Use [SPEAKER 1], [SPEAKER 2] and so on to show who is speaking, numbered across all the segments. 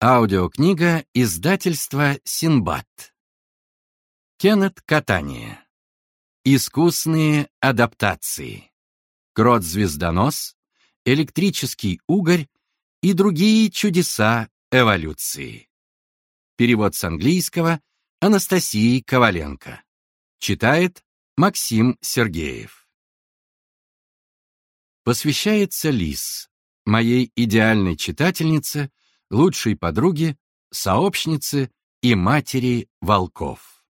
[SPEAKER 1] Аудиокнига издательства «Синбад». Кеннет Катания. Искусные адаптации. Крот-звездонос, электрический угорь и другие чудеса эволюции. Перевод с английского Анастасии Коваленко. Читает Максим Сергеев. Посвящается Лис, моей идеальной читательнице, лучшей подруги, сообщницы и матери волков.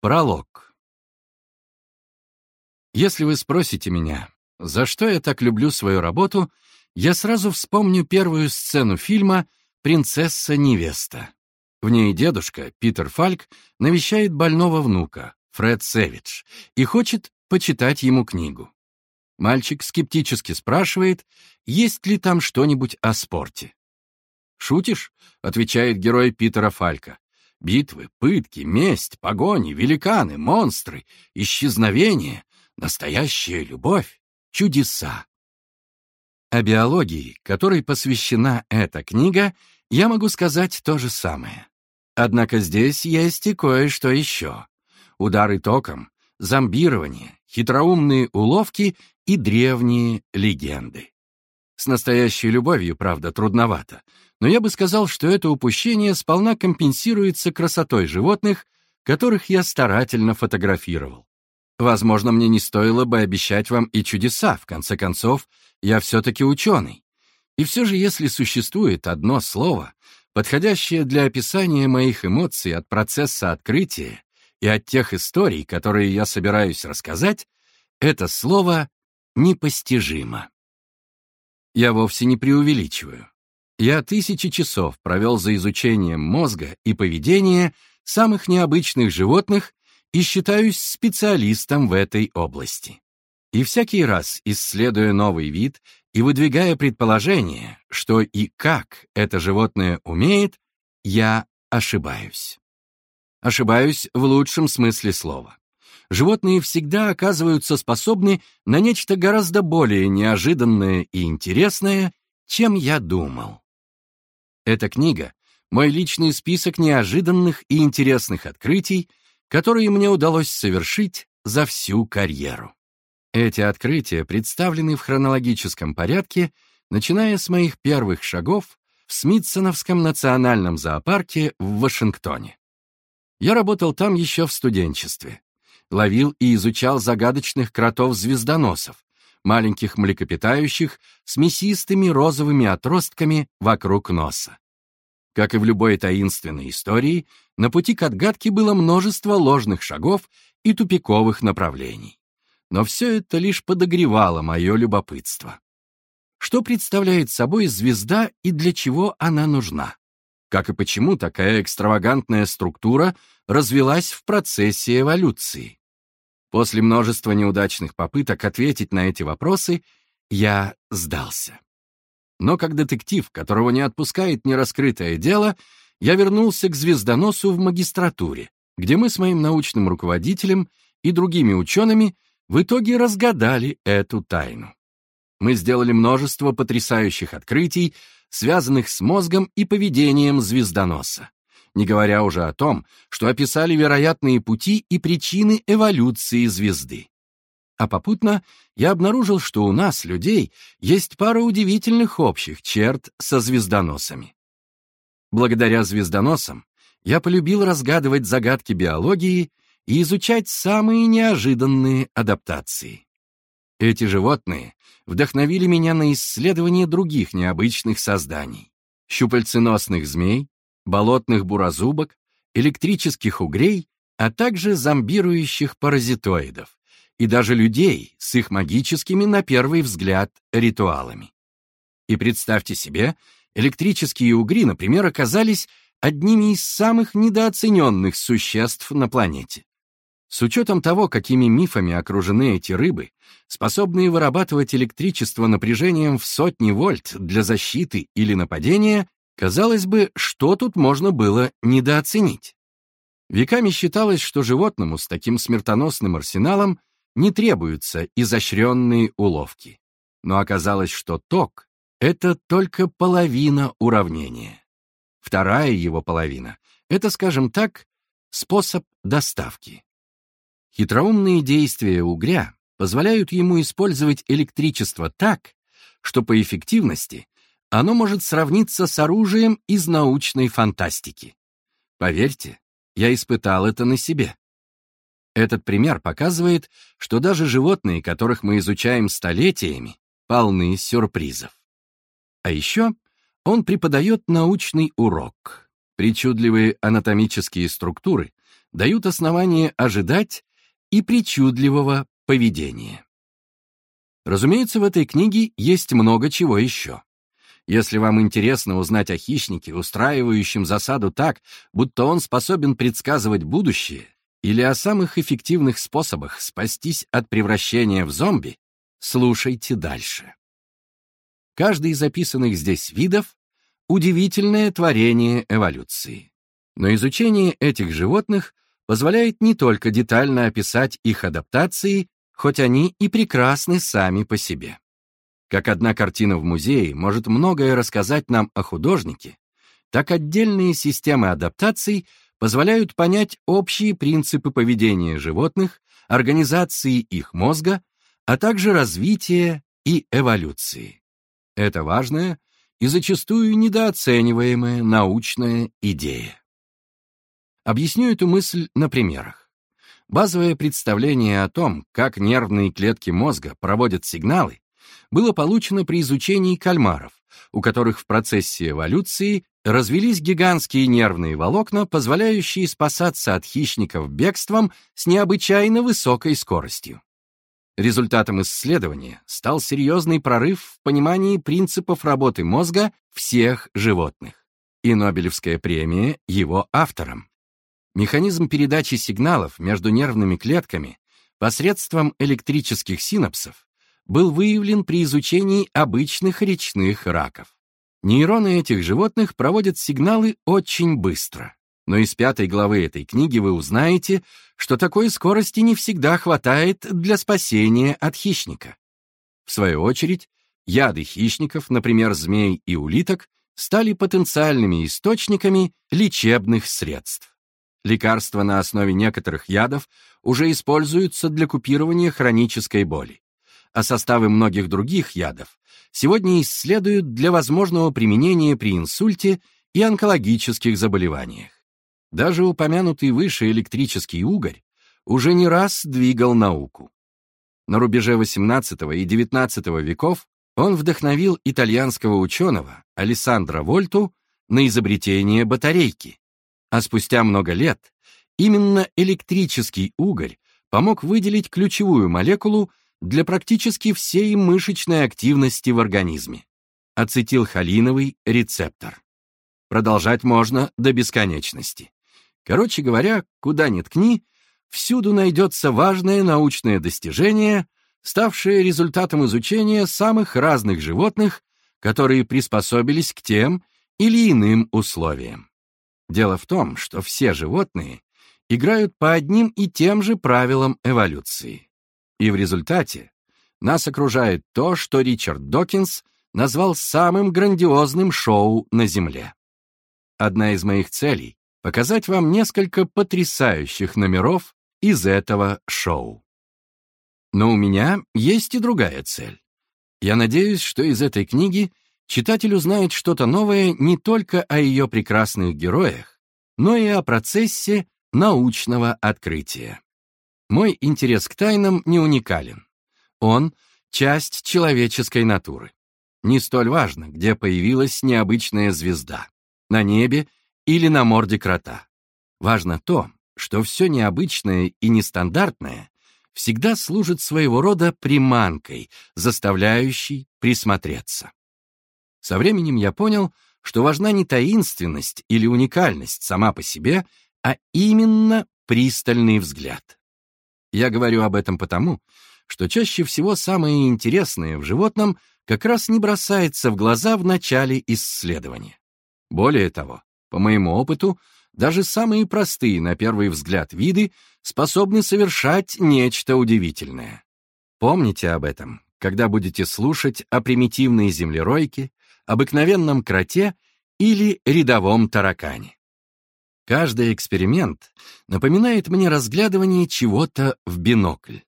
[SPEAKER 1] Пролог. Если вы спросите меня, за что я так люблю свою работу, я сразу вспомню первую сцену фильма «Принцесса-невеста». В ней дедушка, Питер Фальк, навещает больного внука, Фред Сэвидж, и хочет почитать ему книгу. Мальчик скептически спрашивает, есть ли там что-нибудь о спорте. «Шутишь?» — отвечает герой Питера Фалька. «Битвы, пытки, месть, погони, великаны, монстры, исчезновение, настоящая любовь, чудеса». О биологии, которой посвящена эта книга, я могу сказать то же самое. Однако здесь есть и кое-что еще. Удары током, зомбирование, хитроумные уловки и древние легенды. С настоящей любовью, правда, трудновато, но я бы сказал, что это упущение сполна компенсируется красотой животных, которых я старательно фотографировал. Возможно, мне не стоило бы обещать вам и чудеса, в конце концов, я все-таки ученый. И все же, если существует одно слово, подходящее для описания моих эмоций от процесса открытия и от тех историй, которые я собираюсь рассказать, это слово непостижимо. Я вовсе не преувеличиваю. Я тысячи часов провел за изучением мозга и поведения самых необычных животных и считаюсь специалистом в этой области. И всякий раз, исследуя новый вид и выдвигая предположение, что и как это животное умеет, я ошибаюсь. Ошибаюсь в лучшем смысле слова животные всегда оказываются способны на нечто гораздо более неожиданное и интересное, чем я думал. Эта книга — мой личный список неожиданных и интересных открытий, которые мне удалось совершить за всю карьеру. Эти открытия представлены в хронологическом порядке, начиная с моих первых шагов в Смитсоновском национальном зоопарке в Вашингтоне. Я работал там еще в студенчестве ловил и изучал загадочных кротов-звездоносов, маленьких млекопитающих с мясистыми розовыми отростками вокруг носа. Как и в любой таинственной истории, на пути к отгадке было множество ложных шагов и тупиковых направлений. Но все это лишь подогревало мое любопытство. Что представляет собой звезда и для чего она нужна? Как и почему такая экстравагантная структура развелась в процессе эволюции. После множества неудачных попыток ответить на эти вопросы, я сдался. Но как детектив, которого не отпускает нераскрытое дело, я вернулся к звездоносу в магистратуре, где мы с моим научным руководителем и другими учеными в итоге разгадали эту тайну. Мы сделали множество потрясающих открытий, связанных с мозгом и поведением звездоноса не говоря уже о том, что описали вероятные пути и причины эволюции звезды. А попутно я обнаружил, что у нас, людей, есть пара удивительных общих черт со звездоносами. Благодаря звездоносам я полюбил разгадывать загадки биологии и изучать самые неожиданные адаптации. Эти животные вдохновили меня на исследование других необычных созданий — щупальценосных змей, болотных буразубок, электрических угрей, а также зомбирующих паразитоидов и даже людей с их магическими, на первый взгляд, ритуалами. И представьте себе, электрические угри, например, оказались одними из самых недооцененных существ на планете. С учетом того, какими мифами окружены эти рыбы, способные вырабатывать электричество напряжением в сотни вольт для защиты или нападения, Казалось бы, что тут можно было недооценить? Веками считалось, что животному с таким смертоносным арсеналом не требуются изощренные уловки. Но оказалось, что ток это только половина уравнения. Вторая его половина — это, скажем так, способ доставки. Хитроумные действия угря позволяют ему использовать электричество так, что по эффективности оно может сравниться с оружием из научной фантастики. Поверьте, я испытал это на себе. Этот пример показывает, что даже животные, которых мы изучаем столетиями, полны сюрпризов. А еще он преподает научный урок. Причудливые анатомические структуры дают основание ожидать и причудливого поведения. Разумеется, в этой книге есть много чего еще. Если вам интересно узнать о хищнике, устраивающем засаду так, будто он способен предсказывать будущее, или о самых эффективных способах спастись от превращения в зомби, слушайте дальше. Каждый из записанных здесь видов — удивительное творение эволюции. Но изучение этих животных позволяет не только детально описать их адаптации, хоть они и прекрасны сами по себе. Как одна картина в музее может многое рассказать нам о художнике, так отдельные системы адаптаций позволяют понять общие принципы поведения животных, организации их мозга, а также развития и эволюции. Это важная и зачастую недооцениваемая научная идея. Объясню эту мысль на примерах. Базовое представление о том, как нервные клетки мозга проводят сигналы, было получено при изучении кальмаров, у которых в процессе эволюции развелись гигантские нервные волокна, позволяющие спасаться от хищников бегством с необычайно высокой скоростью. Результатом исследования стал серьезный прорыв в понимании принципов работы мозга всех животных, и Нобелевская премия его авторам. Механизм передачи сигналов между нервными клетками посредством электрических синапсов был выявлен при изучении обычных речных раков. Нейроны этих животных проводят сигналы очень быстро. Но из пятой главы этой книги вы узнаете, что такой скорости не всегда хватает для спасения от хищника. В свою очередь, яды хищников, например, змей и улиток, стали потенциальными источниками лечебных средств. Лекарства на основе некоторых ядов уже используются для купирования хронической боли, а составы многих других ядов сегодня исследуют для возможного применения при инсульте и онкологических заболеваниях. Даже упомянутый выше электрический угорь уже не раз двигал науку. На рубеже XVIII и XIX веков он вдохновил итальянского ученого Алессандро Вольту на изобретение батарейки, а спустя много лет именно электрический уголь помог выделить ключевую молекулу для практически всей мышечной активности в организме – ацетилхолиновый рецептор. Продолжать можно до бесконечности. Короче говоря, куда ни ткни, всюду найдется важное научное достижение, ставшее результатом изучения самых разных животных, которые приспособились к тем или иным условиям. Дело в том, что все животные играют по одним и тем же правилам эволюции. И в результате нас окружает то, что Ричард Докинс назвал самым грандиозным шоу на Земле. Одна из моих целей — показать вам несколько потрясающих номеров из этого шоу. Но у меня есть и другая цель. Я надеюсь, что из этой книги — читатель узнает что-то новое не только о ее прекрасных героях, но и о процессе научного открытия. Мой интерес к тайнам не уникален. Он — часть человеческой натуры. Не столь важно, где появилась необычная звезда — на небе или на морде крота. Важно то, что все необычное и нестандартное всегда служит своего рода приманкой, заставляющей присмотреться. Со временем я понял, что важна не таинственность или уникальность сама по себе, а именно пристальный взгляд. Я говорю об этом потому, что чаще всего самое интересное в животном как раз не бросается в глаза в начале исследования. Более того, по моему опыту, даже самые простые на первый взгляд виды способны совершать нечто удивительное. Помните об этом, когда будете слушать о примитивной землеройке, обыкновенном кроте или рядовом таракане. Каждый эксперимент напоминает мне разглядывание чего-то в бинокль.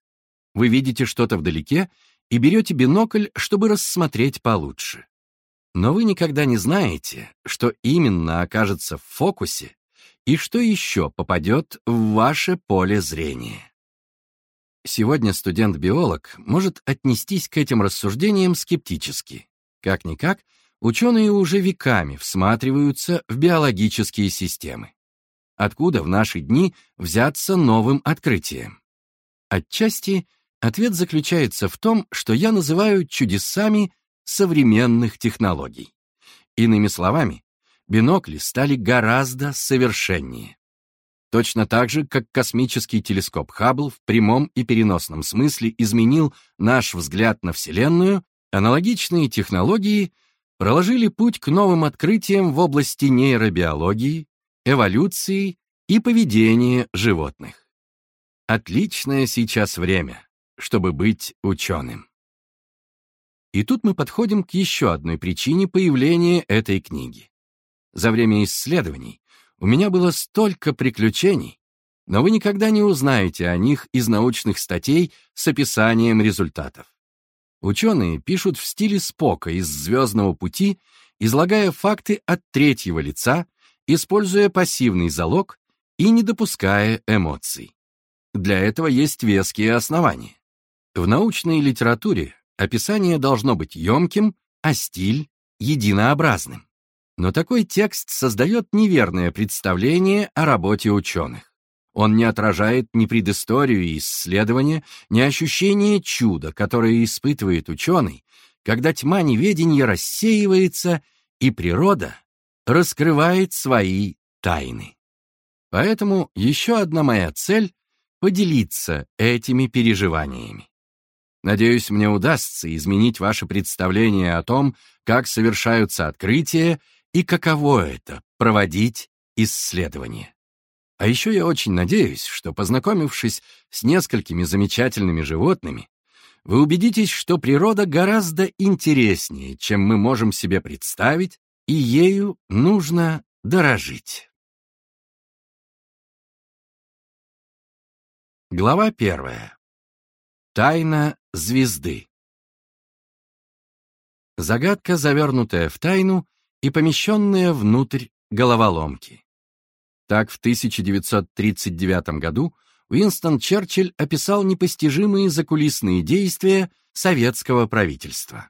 [SPEAKER 1] Вы видите что-то вдалеке и берете бинокль, чтобы рассмотреть получше. Но вы никогда не знаете, что именно окажется в фокусе и что еще попадет в ваше поле зрения. Сегодня студент-биолог может отнестись к этим рассуждениям скептически. Как-никак, ученые уже веками всматриваются в биологические системы. Откуда в наши дни взяться новым открытием? Отчасти ответ заключается в том, что я называю чудесами современных технологий. Иными словами, бинокли стали гораздо совершеннее. Точно так же, как космический телескоп Хаббл в прямом и переносном смысле изменил наш взгляд на Вселенную, аналогичные технологии проложили путь к новым открытиям в области нейробиологии, эволюции и поведения животных. Отличное сейчас время, чтобы быть ученым. И тут мы подходим к еще одной причине появления этой книги. За время исследований у меня было столько приключений, но вы никогда не узнаете о них из научных статей с описанием результатов. Ученые пишут в стиле Спока из «Звездного пути», излагая факты от третьего лица, используя пассивный залог и не допуская эмоций. Для этого есть веские основания. В научной литературе описание должно быть емким, а стиль — единообразным. Но такой текст создает неверное представление о работе ученых. Он не отражает ни предысторию исследования, ни ощущение чуда, которое испытывает ученый, когда тьма неведения рассеивается, и природа раскрывает свои тайны. Поэтому еще одна моя цель — поделиться этими переживаниями. Надеюсь, мне удастся изменить ваше представление о том, как совершаются открытия и каково это — проводить исследования. А еще я очень надеюсь, что, познакомившись с несколькими замечательными животными, вы убедитесь, что природа гораздо интереснее, чем мы можем себе представить, и ею нужно дорожить. Глава первая. Тайна звезды. Загадка, завернутая в тайну, и помещенные внутрь головоломки. Так, в 1939 году Уинстон Черчилль описал непостижимые закулисные действия советского правительства.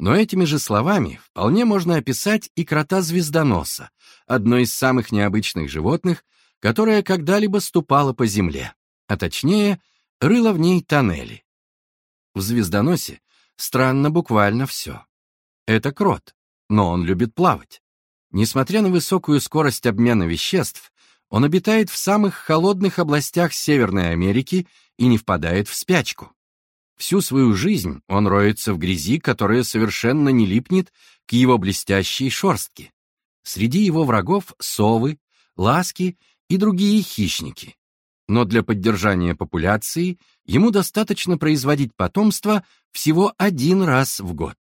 [SPEAKER 1] Но этими же словами вполне можно описать и крота-звездоноса, одно из самых необычных животных, которое когда-либо ступало по земле, а точнее, рыло в ней тоннели. В звездоносе странно буквально все. Это крот, но он любит плавать. Несмотря на высокую скорость обмена веществ, он обитает в самых холодных областях Северной Америки и не впадает в спячку. Всю свою жизнь он роется в грязи, которая совершенно не липнет к его блестящей шорстке. Среди его врагов — совы, ласки и другие хищники. Но для поддержания популяции ему достаточно производить потомство всего один раз в год.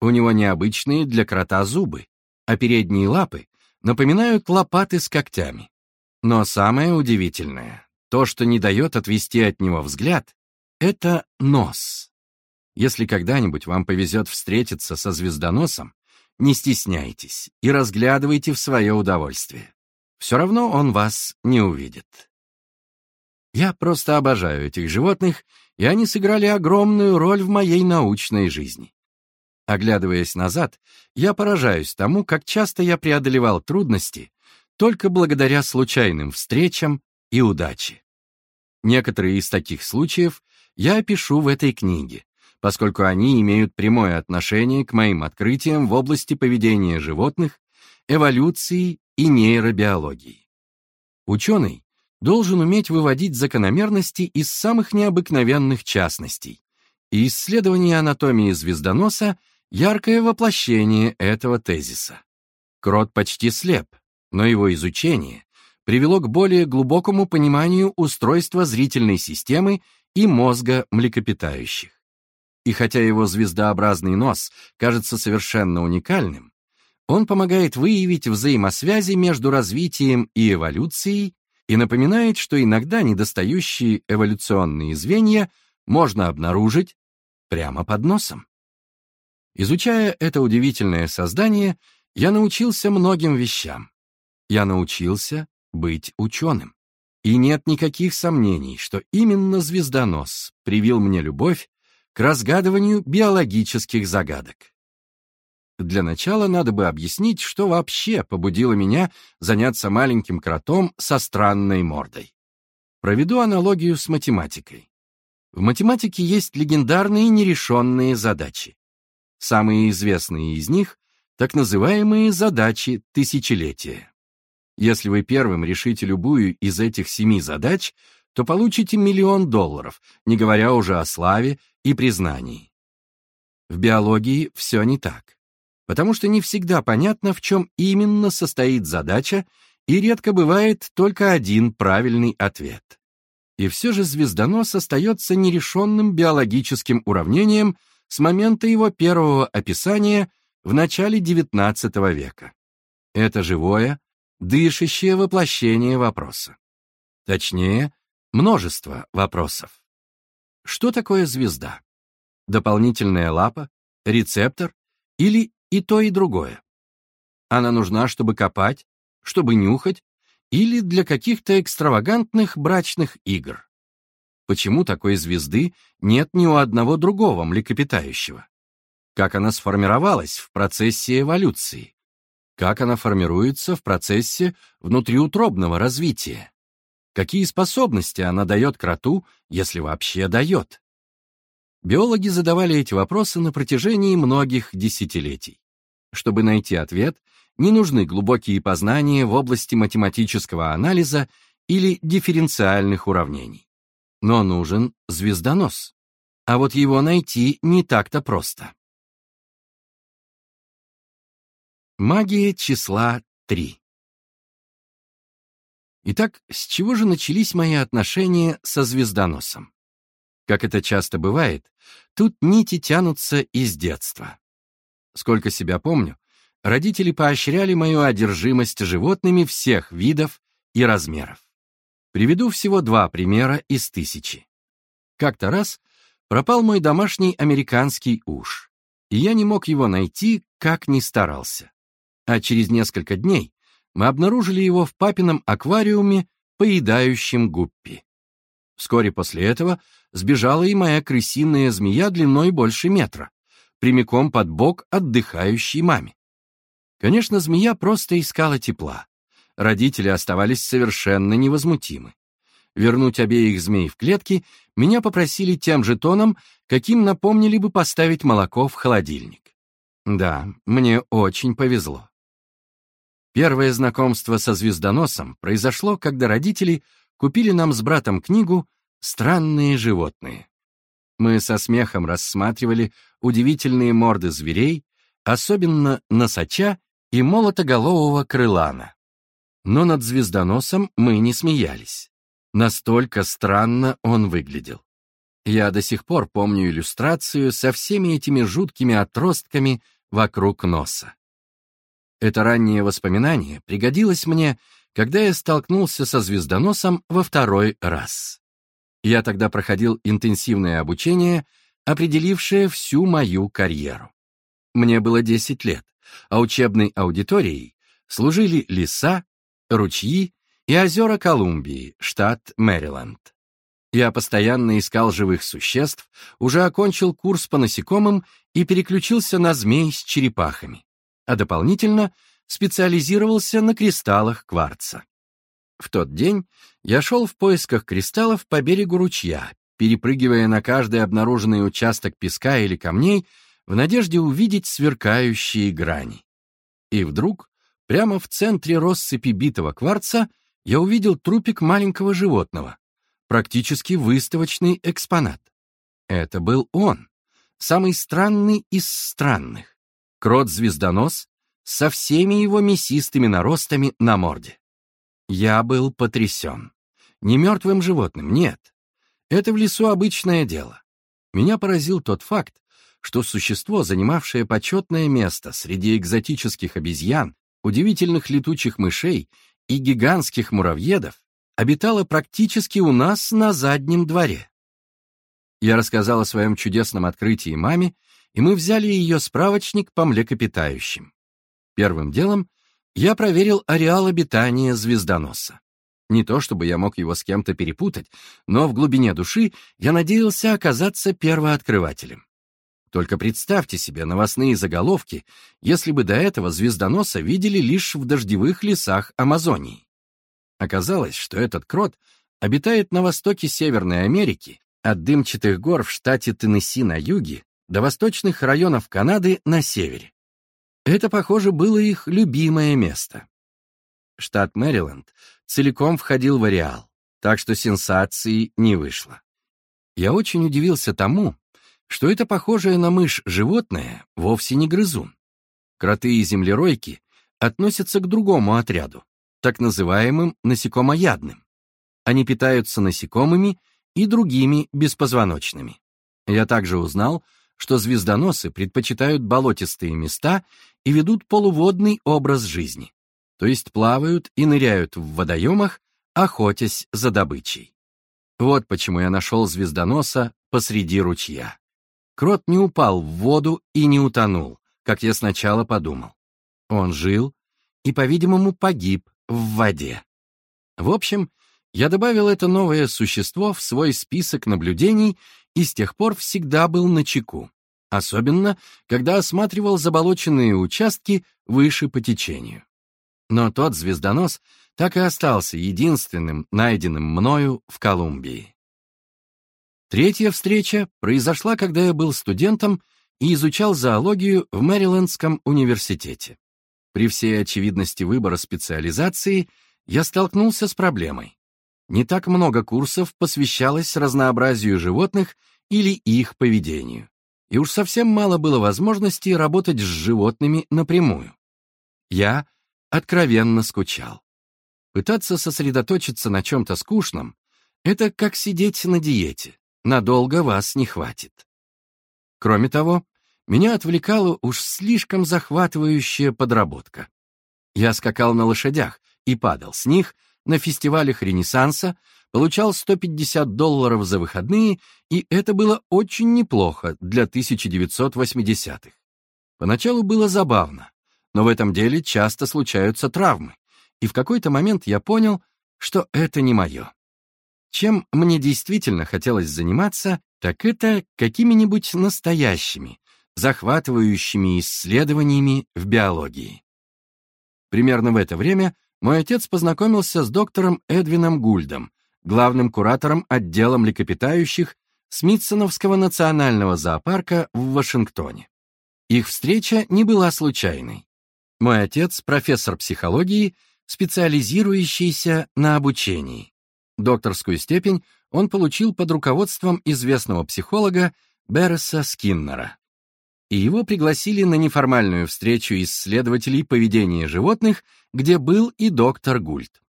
[SPEAKER 1] У него необычные для крота зубы, а передние лапы напоминают лопаты с когтями. Но самое удивительное, то, что не дает отвести от него взгляд, это нос. Если когда-нибудь вам повезет встретиться со звездоносом, не стесняйтесь и разглядывайте в свое удовольствие. Все равно он вас не увидит. Я просто обожаю этих животных, и они сыграли огромную роль в моей научной жизни. Оглядываясь назад, я поражаюсь тому, как часто я преодолевал трудности только благодаря случайным встречам и удаче. Некоторые из таких случаев я опишу в этой книге, поскольку они имеют прямое отношение к моим открытиям в области поведения животных, эволюции и нейробиологии. Ученый должен уметь выводить закономерности из самых необыкновенных частностей, и исследование анатомии звездоноса яркое воплощение этого тезиса. Крот почти слеп, но его изучение привело к более глубокому пониманию устройства зрительной системы и мозга млекопитающих. И хотя его звездообразный нос кажется совершенно уникальным, он помогает выявить взаимосвязи между развитием и эволюцией и напоминает, что иногда недостающие эволюционные звенья можно обнаружить прямо под носом. Изучая это удивительное создание, я научился многим вещам. Я научился быть ученым. И нет никаких сомнений, что именно звездонос привил мне любовь к разгадыванию биологических загадок. Для начала надо бы объяснить, что вообще побудило меня заняться маленьким кротом со странной мордой. Проведу аналогию с математикой. В математике есть легендарные нерешенные задачи. Самые известные из них — так называемые задачи тысячелетия. Если вы первым решите любую из этих семи задач, то получите миллион долларов, не говоря уже о славе и признании. В биологии все не так, потому что не всегда понятно, в чем именно состоит задача, и редко бывает только один правильный ответ. И все же звездонос остается нерешенным биологическим уравнением с момента его первого описания в начале XIX века. Это живое, дышащее воплощение вопроса. Точнее, множество вопросов. Что такое звезда? Дополнительная лапа, рецептор или и то, и другое? Она нужна, чтобы копать, чтобы нюхать или для каких-то экстравагантных брачных игр? Почему такой звезды нет ни у одного другого млекопитающего? Как она сформировалась в процессе эволюции? Как она формируется в процессе внутриутробного развития. Какие способности она дает кроту, если вообще дает? Биологи задавали эти вопросы на протяжении многих десятилетий. Чтобы найти ответ, не нужны глубокие познания в области математического анализа или дифференциальных уравнений. Но нужен звездонос. А вот его найти не так-то просто. Магия числа 3 Итак, с чего же начались мои отношения со звездоносом? Как это часто бывает, тут нити тянутся из детства. Сколько себя помню, родители поощряли мою одержимость животными всех видов и размеров. Приведу всего два примера из тысячи. Как-то раз пропал мой домашний американский уж, и я не мог его найти, как ни старался а через несколько дней мы обнаружили его в папином аквариуме, поедающем гуппи. Вскоре после этого сбежала и моя крысиная змея длиной больше метра, прямиком под бок отдыхающей маме. Конечно, змея просто искала тепла. Родители оставались совершенно невозмутимы. Вернуть обеих змей в клетки меня попросили тем же тоном, каким напомнили бы поставить молоко в холодильник. Да, мне очень повезло. Первое знакомство со звездоносом произошло, когда родители купили нам с братом книгу «Странные животные». Мы со смехом рассматривали удивительные морды зверей, особенно носача и молотоголового крылана. Но над звездоносом мы не смеялись. Настолько странно он выглядел. Я до сих пор помню иллюстрацию со всеми этими жуткими отростками вокруг носа. Это раннее воспоминание пригодилось мне, когда я столкнулся со звездоносом во второй раз. Я тогда проходил интенсивное обучение, определившее всю мою карьеру. Мне было 10 лет, а учебной аудиторией служили леса, ручьи и озера Колумбии, штат Мэриленд. Я постоянно искал живых существ, уже окончил курс по насекомым и переключился на змей с черепахами а дополнительно специализировался на кристаллах кварца. В тот день я шел в поисках кристаллов по берегу ручья, перепрыгивая на каждый обнаруженный участок песка или камней в надежде увидеть сверкающие грани. И вдруг, прямо в центре россыпи битого кварца, я увидел трупик маленького животного, практически выставочный экспонат. Это был он, самый странный из странных крот-звездонос со всеми его мясистыми наростами на морде. Я был потрясен. Не мертвым животным, нет. Это в лесу обычное дело. Меня поразил тот факт, что существо, занимавшее почетное место среди экзотических обезьян, удивительных летучих мышей и гигантских муравьедов, обитало практически у нас на заднем дворе. Я рассказал о своем чудесном открытии маме, и мы взяли ее справочник по млекопитающим. Первым делом я проверил ареал обитания звездоноса. Не то чтобы я мог его с кем-то перепутать, но в глубине души я надеялся оказаться первооткрывателем. Только представьте себе новостные заголовки, если бы до этого звездоноса видели лишь в дождевых лесах Амазонии. Оказалось, что этот крот обитает на востоке Северной Америки, от дымчатых гор в штате Теннесси на юге до восточных районов Канады на севере. Это, похоже, было их любимое место. Штат Мэриленд целиком входил в ареал, так что сенсации не вышло. Я очень удивился тому, что это похожее на мышь животное вовсе не грызун. Кроты и землеройки относятся к другому отряду, так называемым насекомоядным. Они питаются насекомыми и другими беспозвоночными. Я также узнал, что звездоносы предпочитают болотистые места и ведут полуводный образ жизни, то есть плавают и ныряют в водоемах, охотясь за добычей. Вот почему я нашел звездоноса посреди ручья. Крот не упал в воду и не утонул, как я сначала подумал. Он жил и, по-видимому, погиб в воде. В общем, я добавил это новое существо в свой список наблюдений и с тех пор всегда был на чеку, особенно когда осматривал заболоченные участки выше по течению. Но тот звездонос так и остался единственным, найденным мною в Колумбии. Третья встреча произошла, когда я был студентом и изучал зоологию в Мэрилендском университете. При всей очевидности выбора специализации я столкнулся с проблемой не так много курсов посвящалось разнообразию животных или их поведению, и уж совсем мало было возможностей работать с животными напрямую. Я откровенно скучал. Пытаться сосредоточиться на чем-то скучном — это как сидеть на диете, надолго вас не хватит. Кроме того, меня отвлекала уж слишком захватывающая подработка. Я скакал на лошадях и падал с них — на фестивалях Ренессанса, получал 150 долларов за выходные, и это было очень неплохо для 1980-х. Поначалу было забавно, но в этом деле часто случаются травмы, и в какой-то момент я понял, что это не мое. Чем мне действительно хотелось заниматься, так это какими-нибудь настоящими, захватывающими исследованиями в биологии. Примерно в это время мой отец познакомился с доктором Эдвином Гульдом, главным куратором отдела млекопитающих Смитсоновского национального зоопарка в Вашингтоне. Их встреча не была случайной. Мой отец — профессор психологии, специализирующийся на обучении. Докторскую степень он получил под руководством известного психолога Берреса Скиннера. И его пригласили на неформальную встречу исследователей поведения животных — где был и доктор Гульт.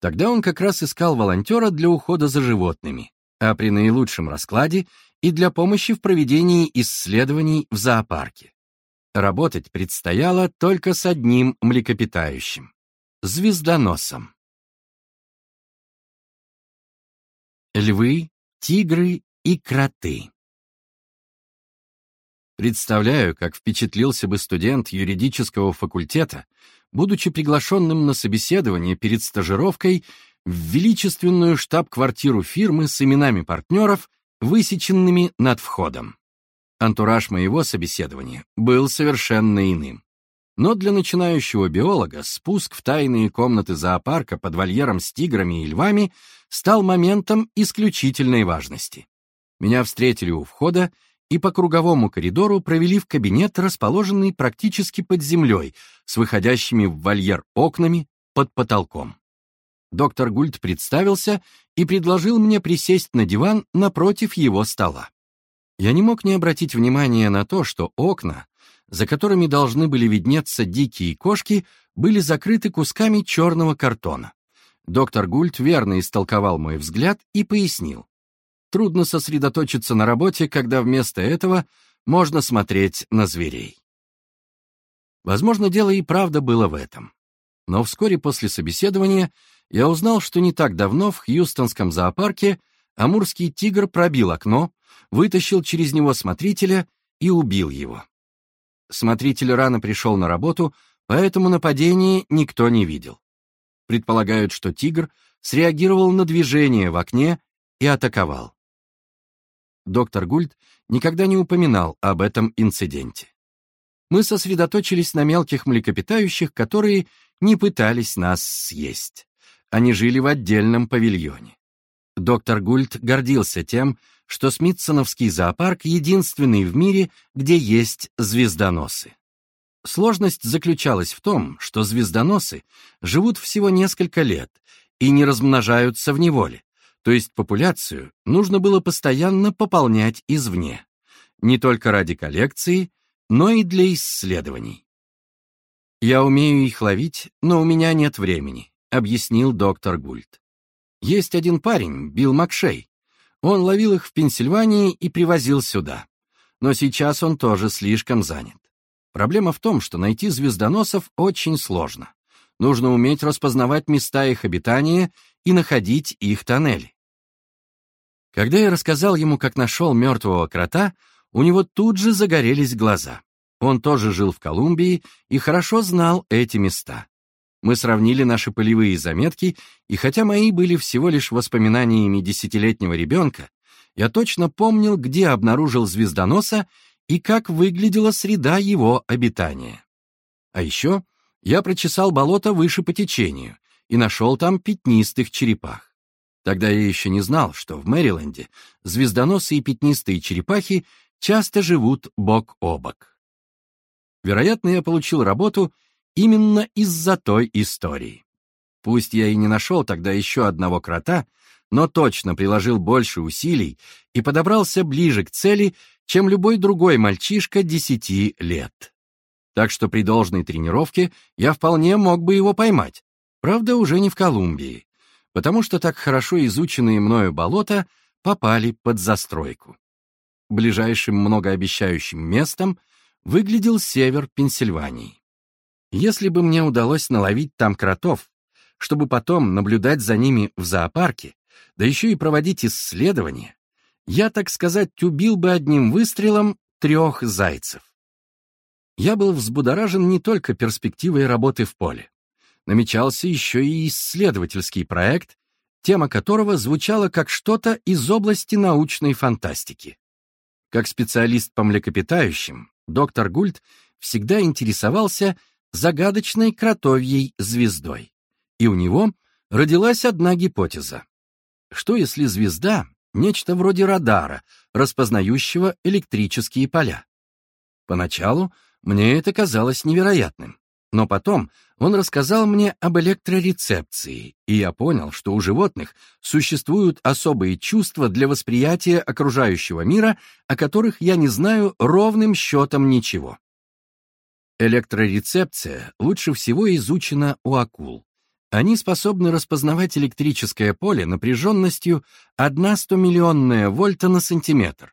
[SPEAKER 1] Тогда он как раз искал волонтера для ухода за животными, а при наилучшем раскладе и для помощи в проведении исследований в зоопарке. Работать предстояло только с одним млекопитающим — звездоносом. Львы, тигры и кроты. Представляю, как впечатлился бы студент юридического факультета, будучи приглашенным на собеседование перед стажировкой в величественную штаб-квартиру фирмы с именами партнеров, высеченными над входом. Антураж моего собеседования был совершенно иным. Но для начинающего биолога спуск в тайные комнаты зоопарка под вольером с тиграми и львами стал моментом исключительной важности. Меня встретили у входа и по круговому коридору провели в кабинет, расположенный практически под землей, с выходящими в вольер окнами под потолком. Доктор Гульд представился и предложил мне присесть на диван напротив его стола. Я не мог не обратить внимания на то, что окна, за которыми должны были виднеться дикие кошки, были закрыты кусками черного картона. Доктор Гульд верно истолковал мой взгляд и пояснил. Трудно сосредоточиться на работе, когда вместо этого можно смотреть на зверей. Возможно, дело и правда было в этом. Но вскоре после собеседования я узнал, что не так давно в Хьюстонском зоопарке амурский тигр пробил окно, вытащил через него смотрителя и убил его. Смотритель рано пришел на работу, поэтому нападение никто не видел. Предполагают, что тигр среагировал на движение в окне и атаковал. Доктор Гульд никогда не упоминал об этом инциденте. Мы сосредоточились на мелких млекопитающих, которые не пытались нас съесть. Они жили в отдельном павильоне. Доктор Гульд гордился тем, что Смитсоновский зоопарк единственный в мире, где есть звездоносы. Сложность заключалась в том, что звездоносы живут всего несколько лет и не размножаются в неволе, то есть популяцию нужно было постоянно пополнять извне, не только ради коллекции, но и для исследований. «Я умею их ловить, но у меня нет времени», — объяснил доктор Гульт. «Есть один парень, Билл Макшей. Он ловил их в Пенсильвании и привозил сюда. Но сейчас он тоже слишком занят. Проблема в том, что найти звездоносов очень сложно. Нужно уметь распознавать места их обитания и находить их тоннели. Когда я рассказал ему, как нашел мертвого крота, у него тут же загорелись глаза. Он тоже жил в Колумбии и хорошо знал эти места. Мы сравнили наши полевые заметки, и хотя мои были всего лишь воспоминаниями десятилетнего ребенка, я точно помнил, где обнаружил звездоноса и как выглядела среда его обитания. А еще я прочесал болото выше по течению и нашел там пятнистых черепах. Тогда я еще не знал, что в Мэриленде звездоносы и пятнистые черепахи часто живут бок о бок. Вероятно, я получил работу именно из-за той истории. Пусть я и не нашел тогда еще одного крота, но точно приложил больше усилий и подобрался ближе к цели, чем любой другой мальчишка десяти лет. Так что при должной тренировке я вполне мог бы его поймать, правда, уже не в Колумбии, потому что так хорошо изученные мною болота попали под застройку. Ближайшим многообещающим местом выглядел север Пенсильвании. Если бы мне удалось наловить там кротов, чтобы потом наблюдать за ними в зоопарке, да еще и проводить исследования, я, так сказать, убил бы одним выстрелом трех зайцев. Я был взбудоражен не только перспективой работы в поле. Намечался еще и исследовательский проект, тема которого звучала как что-то из области научной фантастики. Как специалист по млекопитающим, доктор Гульт всегда интересовался загадочной кротовьей звездой. И у него родилась одна гипотеза. Что если звезда — нечто вроде радара, распознающего электрические поля? Поначалу мне это казалось невероятным. Но потом он рассказал мне об электрорецепции, и я понял, что у животных существуют особые чувства для восприятия окружающего мира, о которых я не знаю ровным счетом ничего. Электрорецепция лучше всего изучена у акул. Они способны распознавать электрическое поле напряженностью 1 100-миллионная вольта на сантиметр.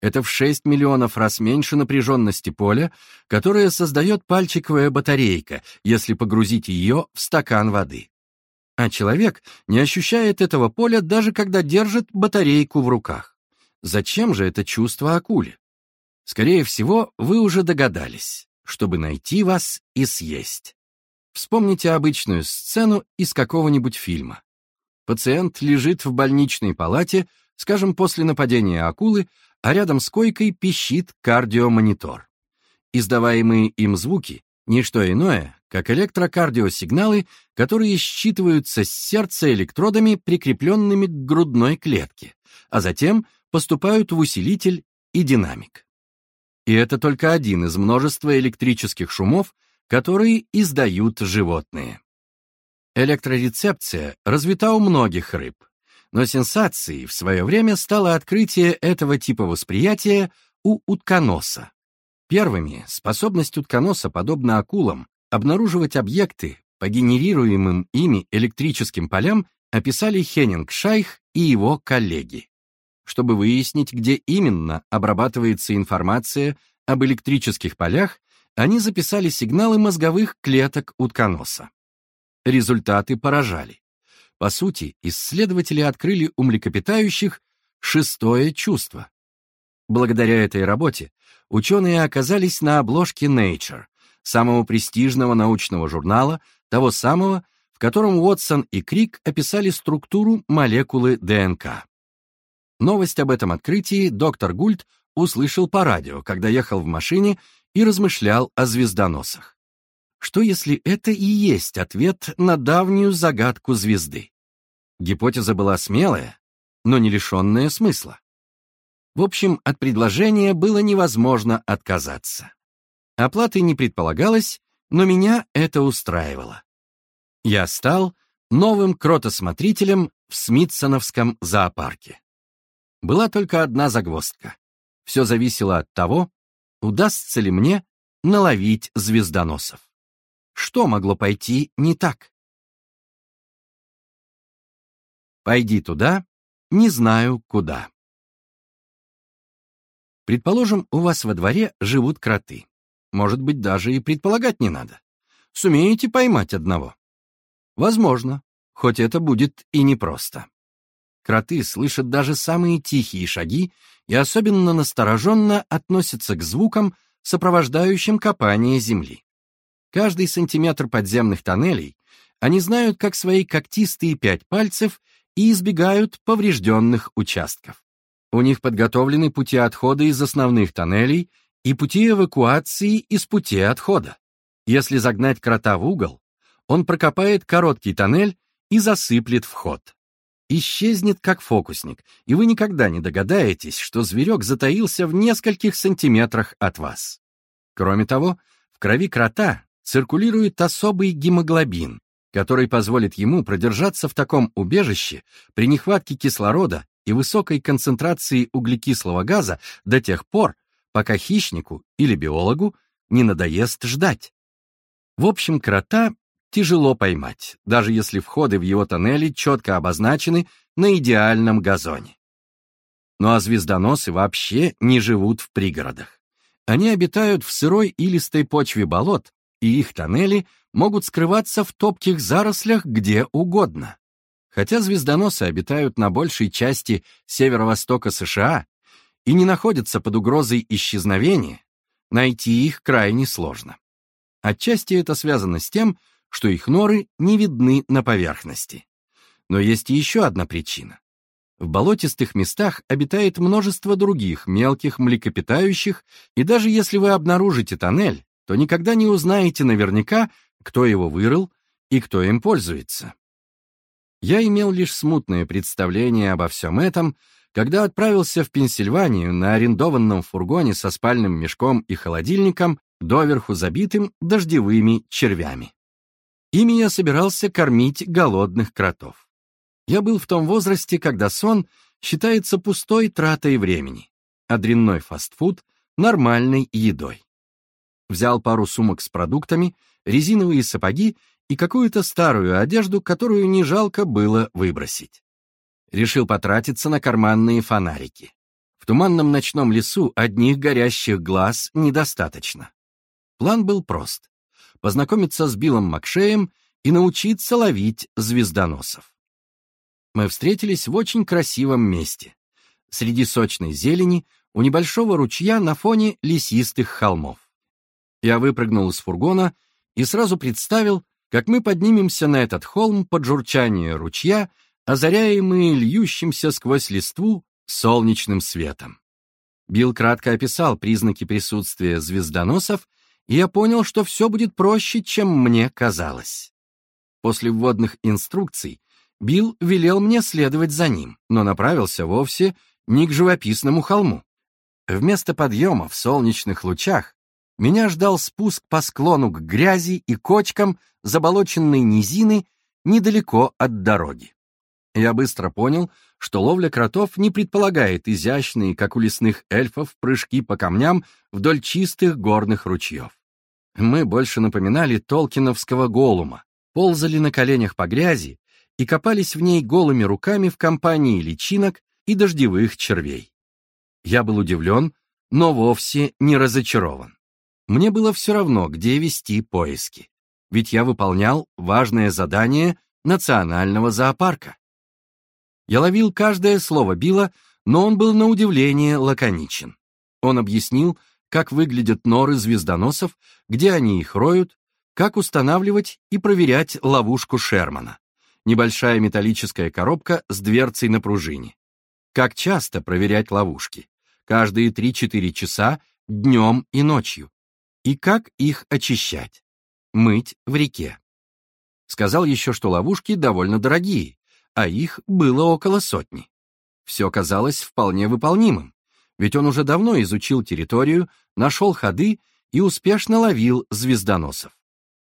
[SPEAKER 1] Это в 6 миллионов раз меньше напряженности поля, которое создает пальчиковая батарейка, если погрузить ее в стакан воды. А человек не ощущает этого поля даже когда держит батарейку в руках. Зачем же это чувство акуле? Скорее всего, вы уже догадались чтобы найти вас и съесть. Вспомните обычную сцену из какого-нибудь фильма. Пациент лежит в больничной палате, скажем, после нападения акулы, а рядом с койкой пищит кардиомонитор. Издаваемые им звуки — ничто иное, как электрокардиосигналы, которые считываются с сердца электродами, прикрепленными к грудной клетке, а затем поступают в усилитель и динамик. И это только один из множества электрических шумов, которые издают животные. Электрорецепция развита у многих рыб, но сенсацией в свое время стало открытие этого типа восприятия у утконоса. Первыми способность утконоса, подобно акулам, обнаруживать объекты по генерируемым ими электрическим полям описали Хеннинг Шайх и его коллеги. чтобы выяснить, где именно обрабатывается информация об электрических полях, они записали сигналы мозговых клеток утконоса. Результаты поражали. По сути, исследователи открыли у млекопитающих шестое чувство. Благодаря этой работе ученые оказались на обложке Nature, самого престижного научного журнала, того самого, в котором Уотсон и Крик описали структуру молекулы ДНК. Новость об этом открытии доктор Гульт услышал по радио, когда ехал в машине и размышлял о звездоносах. Что если это и есть ответ на давнюю загадку звезды? Гипотеза была смелая, но не лишенная смысла. В общем, от предложения было невозможно отказаться. Оплаты не предполагалось, но меня это устраивало. Я стал новым кротосмотрителем в Смитсоновском зоопарке. Была только одна загвоздка. Все зависело от того, удастся ли мне наловить звездоносов. Что могло пойти не так? Пойди туда, не знаю куда. Предположим, у вас во дворе живут кроты. Может быть, даже и предполагать не надо. Сумеете поймать одного? Возможно, хоть это будет и непросто. Кроты слышат даже самые тихие шаги и особенно настороженно относятся к звукам, сопровождающим копание земли. Каждый сантиметр подземных тоннелей они знают как свои когтистые пять пальцев и избегают поврежденных участков. У них подготовлены пути отхода из основных тоннелей и пути эвакуации из пути отхода. Если загнать крота в угол, он прокопает короткий тоннель и засыплет вход. Исчезнет как фокусник, и вы никогда не догадаетесь, что зверек затаился в нескольких сантиметрах от вас. Кроме того, в крови крота циркулирует особый гемоглобин, который позволит ему продержаться в таком убежище при нехватке кислорода и высокой концентрации углекислого газа до тех пор, пока хищнику или биологу не надоест ждать. В общем, крота тяжело поймать, даже если входы в его тоннели четко обозначены на идеальном газоне. Ну а звездоносы вообще не живут в пригородах. Они обитают в сырой и листой почве болот, и их тоннели могут скрываться в топких зарослях где угодно. Хотя звездоносы обитают на большей части северо-востока США и не находятся под угрозой исчезновения, найти их крайне сложно. Отчасти это связано с тем, что их норы не видны на поверхности. Но есть еще одна причина. В болотистых местах обитает множество других мелких млекопитающих, и даже если вы обнаружите тоннель, то никогда не узнаете наверняка, кто его вырыл и кто им пользуется. Я имел лишь смутное представление обо всем этом, когда отправился в Пенсильванию на арендованном фургоне со спальным мешком и холодильником, доверху забитым дождевыми червями. Ими я собирался кормить голодных кротов. Я был в том возрасте, когда сон считается пустой тратой времени, а дрянной фастфуд — нормальной едой. Взял пару сумок с продуктами, резиновые сапоги и какую-то старую одежду, которую не жалко было выбросить. Решил потратиться на карманные фонарики. В туманном ночном лесу одних горящих глаз недостаточно. План был прост — познакомиться с Биллом Макшеем и научиться ловить звездоносов. Мы встретились в очень красивом месте. Среди сочной зелени, у небольшого ручья на фоне лесистых холмов. Я выпрыгнул из фургона и сразу представил, как мы поднимемся на этот холм под журчание ручья, озаряемые льющимся сквозь листву солнечным светом. Билл кратко описал признаки присутствия звездоносов, и я понял, что все будет проще, чем мне казалось. После вводных инструкций Билл велел мне следовать за ним, но направился вовсе не к живописному холму. Вместо подъема в солнечных лучах меня ждал спуск по склону к грязи и кочкам заболоченной низины недалеко от дороги. Я быстро понял, что ловля кротов не предполагает изящные, как у лесных эльфов, прыжки по камням вдоль чистых горных ручьев. Мы больше напоминали толкиновского голума, ползали на коленях по грязи и копались в ней голыми руками в компании личинок, и дождевых червей. Я был удивлен, но вовсе не разочарован. Мне было все равно, где вести поиски, ведь я выполнял важное задание национального зоопарка. Я ловил каждое слово Билла, но он был на удивление лаконичен. Он объяснил, как выглядят норы звездоносов, где они их роют, как устанавливать и проверять ловушку Шермана. Небольшая металлическая коробка с дверцей на пружине. Как часто проверять ловушки? Каждые 3-4 часа, днем и ночью. И как их очищать? Мыть в реке. Сказал еще, что ловушки довольно дорогие, а их было около сотни. Все казалось вполне выполнимым, ведь он уже давно изучил территорию, нашел ходы и успешно ловил звездоносов.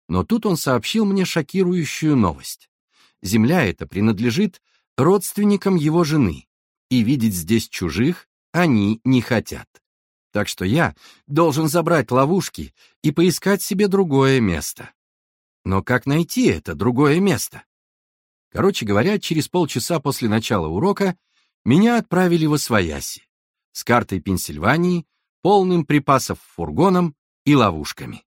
[SPEAKER 1] Но тут он сообщил мне шокирующую новость. Земля эта принадлежит родственникам его жены, и видеть здесь чужих они не хотят. Так что я должен забрать ловушки и поискать себе другое место. Но как найти это другое место? Короче говоря, через полчаса после начала урока меня отправили в Освояси с картой Пенсильвании, полным припасов фургоном и ловушками.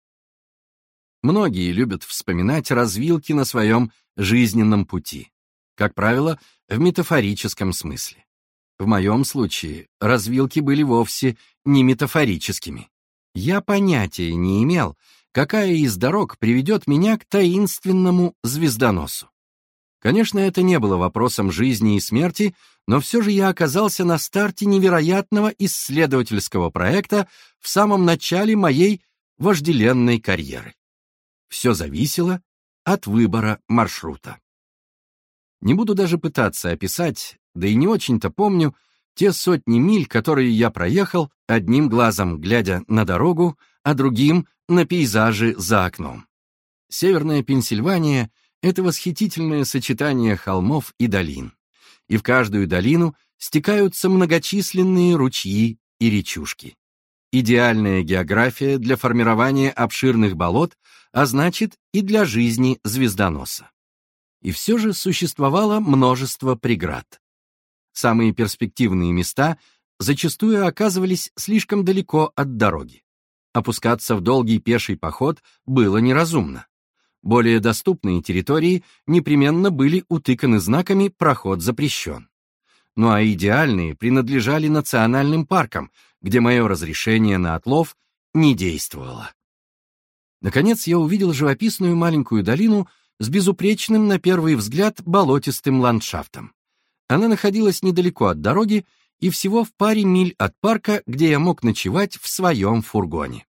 [SPEAKER 1] Многие любят вспоминать развилки на своем жизненном пути. Как правило, в метафорическом смысле. В моем случае развилки были вовсе не метафорическими. Я понятия не имел, какая из дорог приведет меня к таинственному звездоносу. Конечно, это не было вопросом жизни и смерти, но все же я оказался на старте невероятного исследовательского проекта в самом начале моей вожделенной карьеры. Все зависело от выбора маршрута. Не буду даже пытаться описать, да и не очень-то помню, те сотни миль, которые я проехал, одним глазом глядя на дорогу, а другим — на пейзажи за окном. Северная Пенсильвания — это восхитительное сочетание холмов и долин. И в каждую долину стекаются многочисленные ручьи и речушки. Идеальная география для формирования обширных болот, а значит и для жизни звездоноса. И все же существовало множество преград. Самые перспективные места зачастую оказывались слишком далеко от дороги. Опускаться в долгий пеший поход было неразумно. Более доступные территории непременно были утыканы знаками «Проход запрещен». Ну а идеальные принадлежали национальным паркам, где мое разрешение на отлов не действовало. Наконец я увидел живописную маленькую долину с безупречным, на первый взгляд, болотистым ландшафтом. Она находилась недалеко от дороги и всего в паре миль от парка, где я мог ночевать в своем фургоне.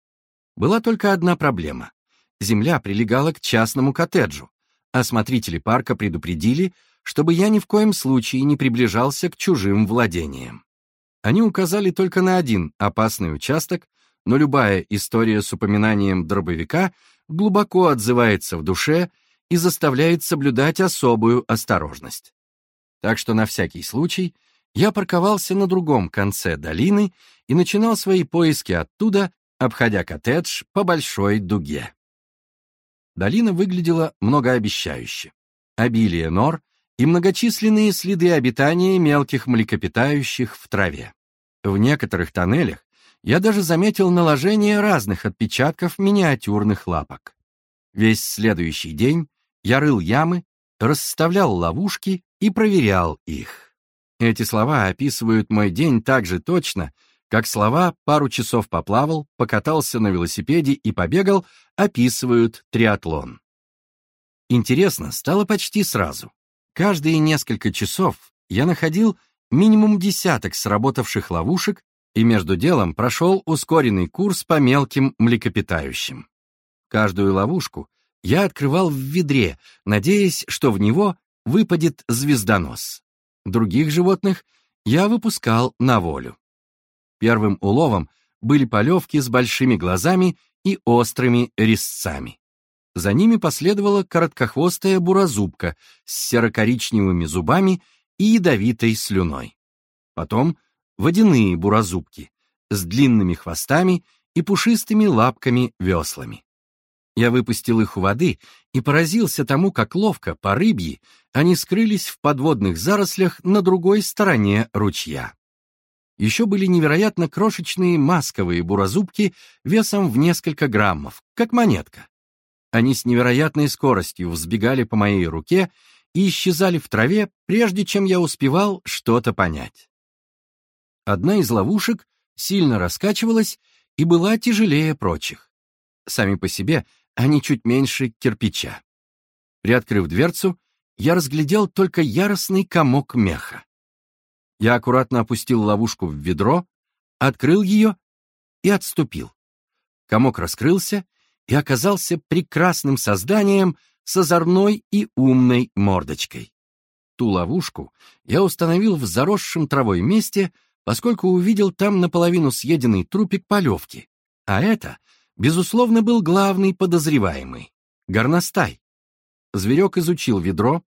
[SPEAKER 1] Была только одна проблема. Земля прилегала к частному коттеджу, а смотрители парка предупредили, чтобы я ни в коем случае не приближался к чужим владениям. Они указали только на один опасный участок, но любая история с упоминанием дробовика глубоко отзывается в душе и заставляет соблюдать особую осторожность. Так что на всякий случай я парковался на другом конце долины и начинал свои поиски оттуда, обходя коттедж по большой дуге. Долина выглядела многообещающе. Обилие нор и многочисленные следы обитания мелких млекопитающих в траве. В некоторых тоннелях я даже заметил наложение разных отпечатков миниатюрных лапок. Весь следующий день я рыл ямы, расставлял ловушки и проверял их. Эти слова описывают мой день так же точно, как слова «пару часов поплавал», «покатался на велосипеде» и «побегал» описывают триатлон. Интересно стало почти сразу. Каждые несколько часов я находил минимум десяток сработавших ловушек и между делом прошел ускоренный курс по мелким млекопитающим. Каждую ловушку я открывал в ведре, надеясь, что в него выпадет звездонос. Других животных я выпускал на волю. Первым уловом были полевки с большими глазами и острыми резцами. За ними последовала короткохвостая буразубка с серо-коричневыми зубами и ядовитой слюной. Потом водяные буразубки с длинными хвостами и пушистыми лапками-веслами. Я выпустил их у воды и поразился тому, как ловко, по рыбьи, они скрылись в подводных зарослях на другой стороне ручья. Еще были невероятно крошечные масковые буразубки весом в несколько граммов, как монетка. Они с невероятной скоростью взбегали по моей руке и исчезали в траве, прежде чем я успевал что-то понять. Одна из ловушек сильно раскачивалась и была тяжелее прочих. Сами по себе они чуть меньше кирпича. Приоткрыв дверцу, я разглядел только яростный комок меха. Я аккуратно опустил ловушку в ведро, открыл ее и отступил. Комок раскрылся и оказался прекрасным созданием с озорной и умной мордочкой. Ту ловушку я установил в заросшем травой месте, поскольку увидел там наполовину съеденный трупик полевки, а это безусловно, был главный подозреваемый — горностай. Зверек изучил ведро,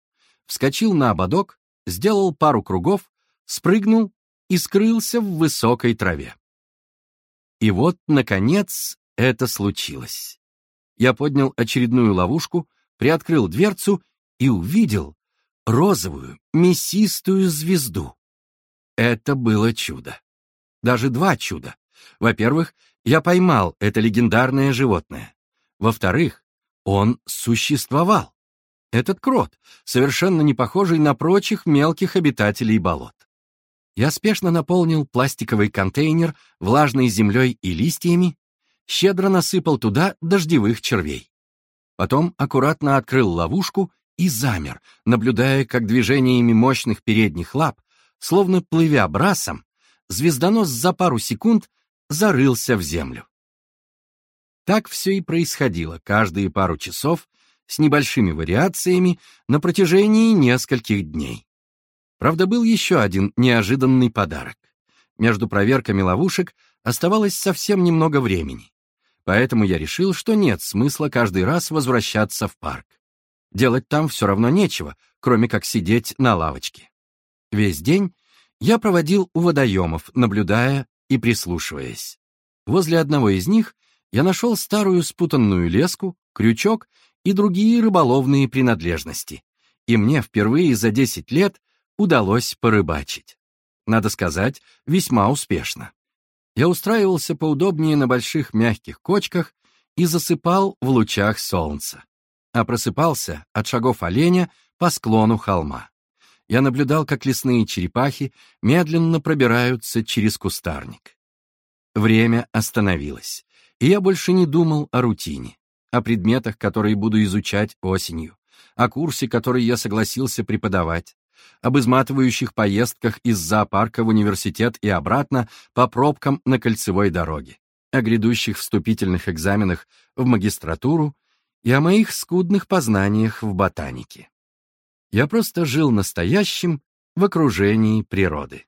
[SPEAKER 1] вскочил на ободок, сделал пару кругов, спрыгнул и скрылся в высокой траве. И вот, наконец, это случилось. Я поднял очередную ловушку, приоткрыл дверцу и увидел розовую, мясистую звезду. Это было чудо. Даже два чуда. Во-первых, я поймал это легендарное животное. Во-вторых, он существовал. Этот крот, совершенно не похожий на прочих мелких обитателей болот. Я спешно наполнил пластиковый контейнер влажной землей и листьями, щедро насыпал туда дождевых червей. Потом аккуратно открыл ловушку и замер, наблюдая, как движениями мощных передних лап, словно плывя брасом, звездонос за пару секунд зарылся в землю. Так все и происходило каждые пару часов с небольшими вариациями на протяжении нескольких дней. Правда, был еще один неожиданный подарок. Между проверками ловушек оставалось совсем немного времени. Поэтому я решил, что нет смысла каждый раз возвращаться в парк. Делать там все равно нечего, кроме как сидеть на лавочке. Весь день я проводил у водоемов, наблюдая и прислушиваясь. Возле одного из них я нашел старую спутанную леску, крючок и другие рыболовные принадлежности, и мне впервые за 10 лет удалось порыбачить. Надо сказать, весьма успешно. Я устраивался поудобнее на больших мягких кочках и засыпал в лучах солнца, а просыпался от шагов оленя по склону холма я наблюдал, как лесные черепахи медленно пробираются через кустарник. Время остановилось, и я больше не думал о рутине, о предметах, которые буду изучать осенью, о курсе, который я согласился преподавать, об изматывающих поездках из зоопарка в университет и обратно по пробкам на кольцевой дороге, о грядущих вступительных экзаменах в магистратуру и о моих скудных познаниях в ботанике. Я просто жил настоящим в окружении природы.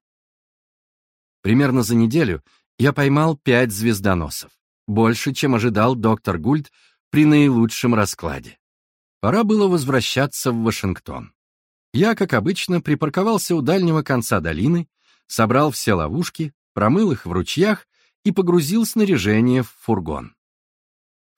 [SPEAKER 1] Примерно за неделю я поймал пять звездоносов, больше, чем ожидал доктор Гульд при наилучшем раскладе. Пора было возвращаться в Вашингтон. Я, как обычно, припарковался у дальнего конца долины, собрал все ловушки, промыл их в ручьях и погрузил снаряжение в фургон.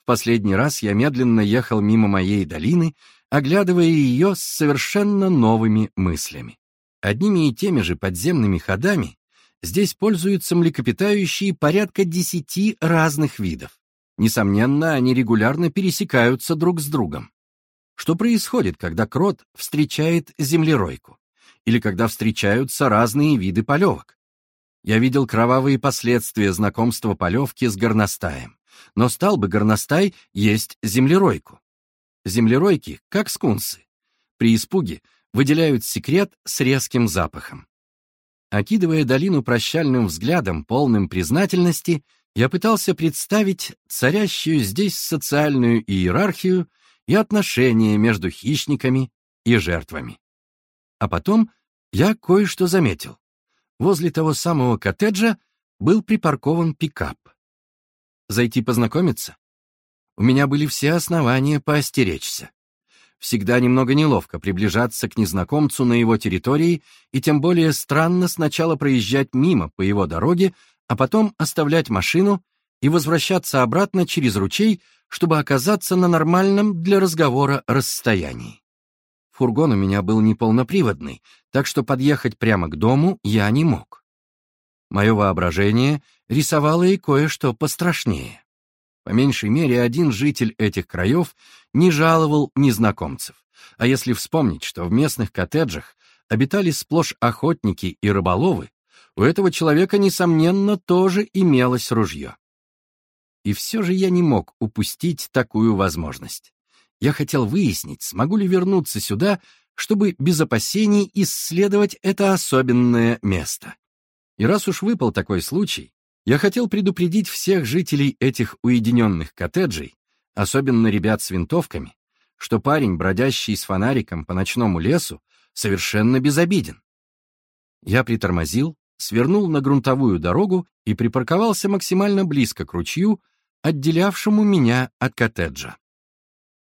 [SPEAKER 1] В последний раз я медленно ехал мимо моей долины, оглядывая ее с совершенно новыми мыслями. Одними и теми же подземными ходами здесь пользуются млекопитающие порядка десяти разных видов. Несомненно, они регулярно пересекаются друг с другом. Что происходит, когда крот встречает землеройку? Или когда встречаются разные виды полевок? Я видел кровавые последствия знакомства полевки с горностаем но стал бы горностай есть землеройку. Землеройки, как скунсы, при испуге выделяют секрет с резким запахом. Окидывая долину прощальным взглядом, полным признательности, я пытался представить царящую здесь социальную иерархию и отношения между хищниками и жертвами. А потом я кое-что заметил. Возле того самого коттеджа был припаркован пикап. Зайти познакомиться? У меня были все основания поостеречься. Всегда немного неловко приближаться к незнакомцу на его территории, и тем более странно сначала проезжать мимо по его дороге, а потом оставлять машину и возвращаться обратно через ручей, чтобы оказаться на нормальном для разговора расстоянии. Фургон у меня был неполноприводный, так что подъехать прямо к дому я не мог. Мое воображение рисовало и кое-что пострашнее. По меньшей мере, один житель этих краев не жаловал незнакомцев. А если вспомнить, что в местных коттеджах обитали сплошь охотники и рыболовы, у этого человека, несомненно, тоже имелось ружье. И все же я не мог упустить такую возможность. Я хотел выяснить, смогу ли вернуться сюда, чтобы без опасений исследовать это особенное место. И раз уж выпал такой случай, я хотел предупредить всех жителей этих уединенных коттеджей, особенно ребят с винтовками, что парень, бродящий с фонариком по ночному лесу, совершенно безобиден. Я притормозил, свернул на грунтовую дорогу и припарковался максимально близко к ручью, отделявшему меня от коттеджа.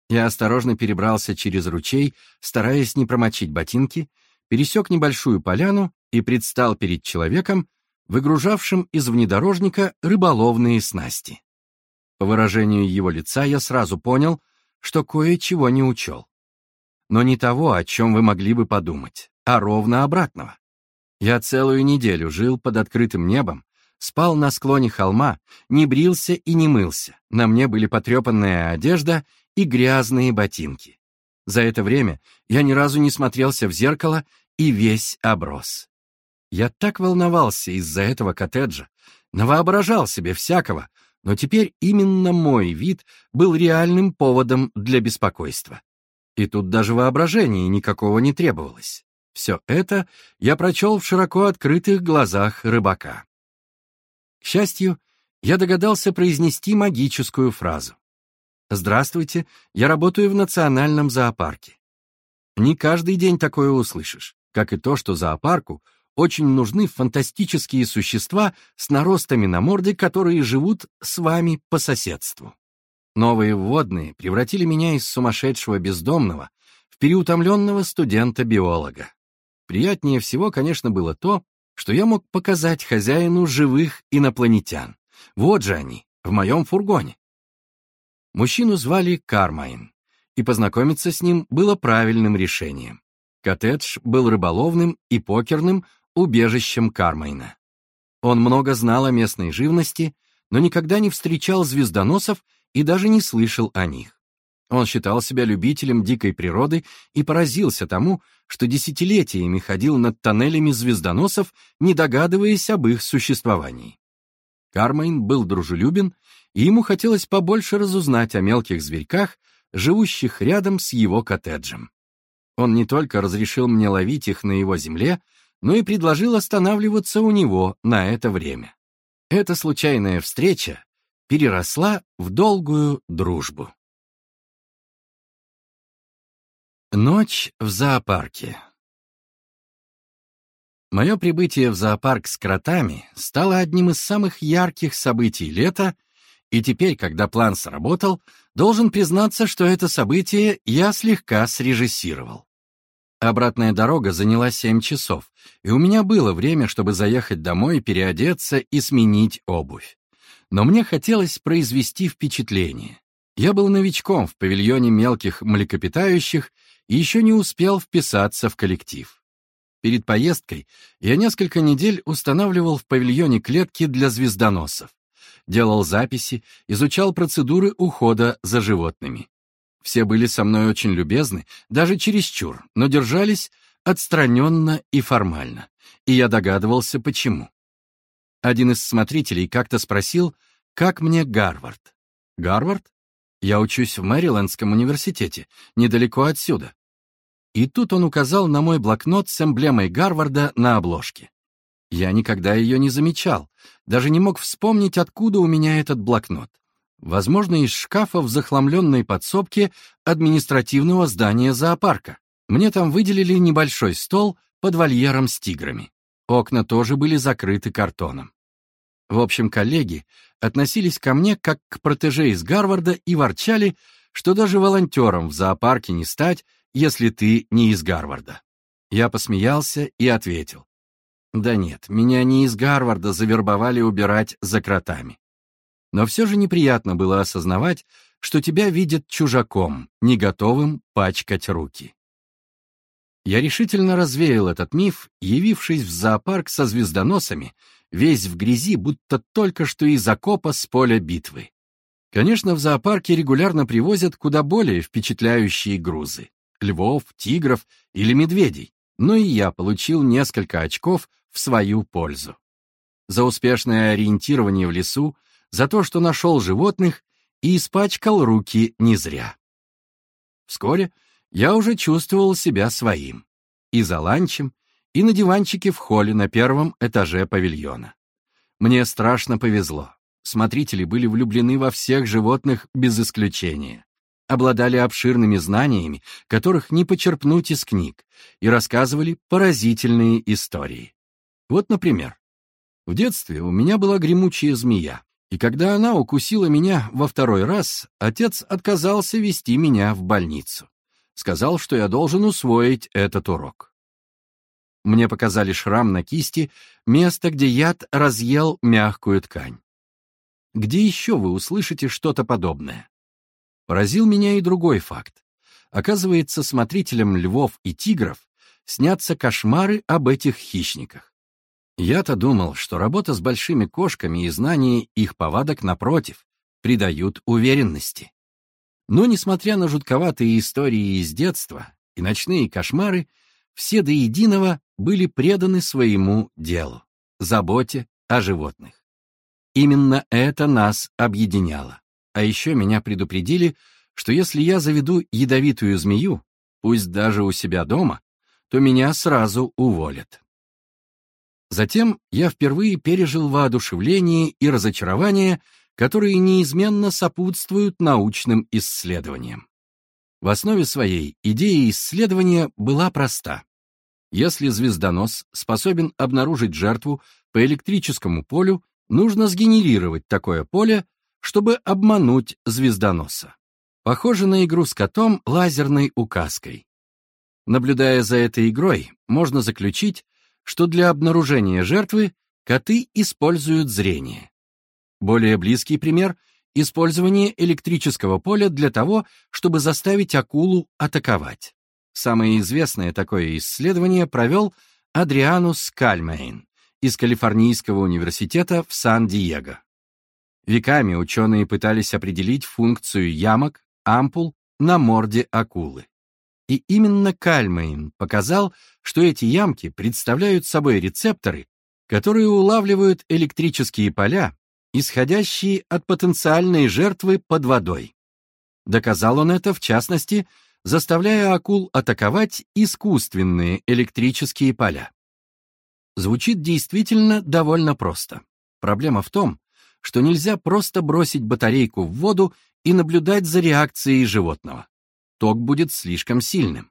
[SPEAKER 1] Я осторожно перебрался через ручей, стараясь не промочить ботинки, пересек небольшую поляну и предстал перед человеком, выгружавшим из внедорожника рыболовные снасти. По выражению его лица я сразу понял, что кое-чего не учел. Но не того, о чем вы могли бы подумать, а ровно обратного. Я целую неделю жил под открытым небом, спал на склоне холма, не брился и не мылся, на мне были потрепанная одежда и грязные ботинки. За это время я ни разу не смотрелся в зеркало и весь оброс. Я так волновался из-за этого коттеджа, навоображал себе всякого, но теперь именно мой вид был реальным поводом для беспокойства. И тут даже воображения никакого не требовалось. Все это я прочел в широко открытых глазах рыбака. К счастью, я догадался произнести магическую фразу. «Здравствуйте, я работаю в национальном зоопарке». Не каждый день такое услышишь, как и то, что зоопарку очень нужны фантастические существа с наростами на морде, которые живут с вами по соседству. Новые вводные превратили меня из сумасшедшего бездомного в переутомленного студента-биолога. Приятнее всего, конечно, было то, что я мог показать хозяину живых инопланетян. Вот же они, в моем фургоне. Мужчину звали Кармайн, и познакомиться с ним было правильным решением. Коттедж был рыболовным и покерным убежищем Кармайна. Он много знал о местной живности, но никогда не встречал звездоносов и даже не слышал о них. Он считал себя любителем дикой природы и поразился тому, что десятилетиями ходил над тоннелями звездоносов, не догадываясь об их существовании. Кармайн был дружелюбен, и ему хотелось побольше разузнать о мелких зверьках, живущих рядом с его коттеджем. Он не только разрешил мне ловить их на его земле, но и предложил останавливаться у него на это время. Эта случайная встреча переросла в долгую дружбу. Ночь в зоопарке Мое прибытие в зоопарк с кротами стало одним из самых ярких событий лета, и теперь, когда план сработал, должен признаться, что это событие я слегка срежиссировал. Обратная дорога заняла семь часов, и у меня было время, чтобы заехать домой, переодеться и сменить обувь но мне хотелось произвести впечатление. Я был новичком в павильоне мелких млекопитающих еще не успел вписаться в коллектив. Перед поездкой я несколько недель устанавливал в павильоне клетки для звездоносов, делал записи, изучал процедуры ухода за животными. Все были со мной очень любезны, даже чересчур, но держались отстраненно и формально, и я догадывался, почему. Один из смотрителей как-то спросил, как мне Гарвард. Гарвард? Я учусь в Мэрилендском университете, недалеко отсюда. И тут он указал на мой блокнот с эмблемой Гарварда на обложке. Я никогда ее не замечал, даже не мог вспомнить, откуда у меня этот блокнот. Возможно, из шкафа в захламленной подсобке административного здания зоопарка. Мне там выделили небольшой стол под вольером с тиграми. Окна тоже были закрыты картоном. В общем, коллеги относились ко мне как к протеже из Гарварда и ворчали, что даже волонтером в зоопарке не стать, если ты не из Гарварда. Я посмеялся и ответил. Да нет, меня не из Гарварда завербовали убирать за кротами. Но все же неприятно было осознавать, что тебя видят чужаком, не готовым пачкать руки. Я решительно развеял этот миф, явившись в зоопарк со звездоносами, весь в грязи, будто только что из окопа с поля битвы. Конечно, в зоопарке регулярно привозят куда более впечатляющие грузы — львов, тигров или медведей, но и я получил несколько очков в свою пользу. За успешное ориентирование в лесу, за то, что нашел животных и испачкал руки не зря. Вскоре я уже чувствовал себя своим. И за ланчем, и на диванчике в холле на первом этаже павильона. Мне страшно повезло. Смотрители были влюблены во всех животных без исключения, обладали обширными знаниями, которых не почерпнуть из книг, и рассказывали поразительные истории. Вот, например, в детстве у меня была гремучая змея, и когда она укусила меня во второй раз, отец отказался вести меня в больницу. Сказал, что я должен усвоить этот урок. Мне показали шрам на кисти, место, где яд разъел мягкую ткань. Где еще вы услышите что-то подобное? Поразил меня и другой факт. Оказывается, смотрителям львов и тигров снятся кошмары об этих хищниках. Я-то думал, что работа с большими кошками и знание их повадок, напротив, придают уверенности. Но, несмотря на жутковатые истории из детства и ночные кошмары, все до единого были преданы своему делу — заботе о животных. Именно это нас объединяло. А еще меня предупредили, что если я заведу ядовитую змею, пусть даже у себя дома, то меня сразу уволят. Затем я впервые пережил воодушевление и разочарование, которые неизменно сопутствуют научным исследованиям. В основе своей идея исследования была проста. Если звездонос способен обнаружить жертву по электрическому полю, Нужно сгенерировать такое поле, чтобы обмануть звездоноса. Похоже на игру с котом лазерной указкой. Наблюдая за этой игрой, можно заключить, что для обнаружения жертвы коты используют зрение. Более близкий пример — использование электрического поля для того, чтобы заставить акулу атаковать. Самое известное такое исследование провел Адрианус Кальмейн из Калифорнийского университета в Сан-Диего. Веками ученые пытались определить функцию ямок, ампул на морде акулы. И именно Кальмейн показал, что эти ямки представляют собой рецепторы, которые улавливают электрические поля, исходящие от потенциальной жертвы под водой. Доказал он это, в частности, заставляя акул атаковать искусственные электрические поля. Звучит действительно довольно просто. Проблема в том, что нельзя просто бросить батарейку в воду и наблюдать за реакцией животного. Ток будет слишком сильным.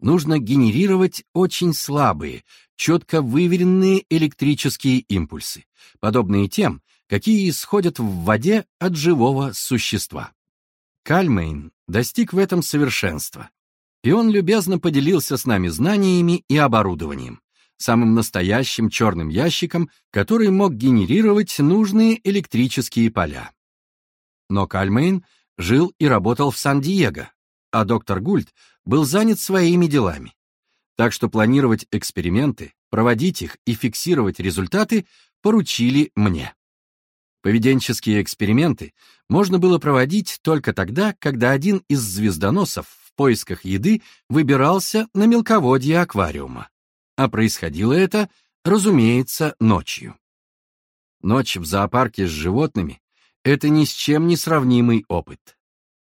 [SPEAKER 1] Нужно генерировать очень слабые, четко выверенные электрические импульсы, подобные тем, какие исходят в воде от живого существа. Кальмейн достиг в этом совершенства, и он любезно поделился с нами знаниями и оборудованием, самым настоящим черным ящиком, который мог генерировать нужные электрические поля. Но Кальмейн жил и работал в Сан-Диего, а доктор Гульт был занят своими делами. Так что планировать эксперименты, проводить их и фиксировать результаты поручили мне. Поведенческие эксперименты можно было проводить только тогда, когда один из звездоносов в поисках еды выбирался на мелководье аквариума а происходило это, разумеется, ночью. Ночь в зоопарке с животными — это ни с чем не сравнимый опыт.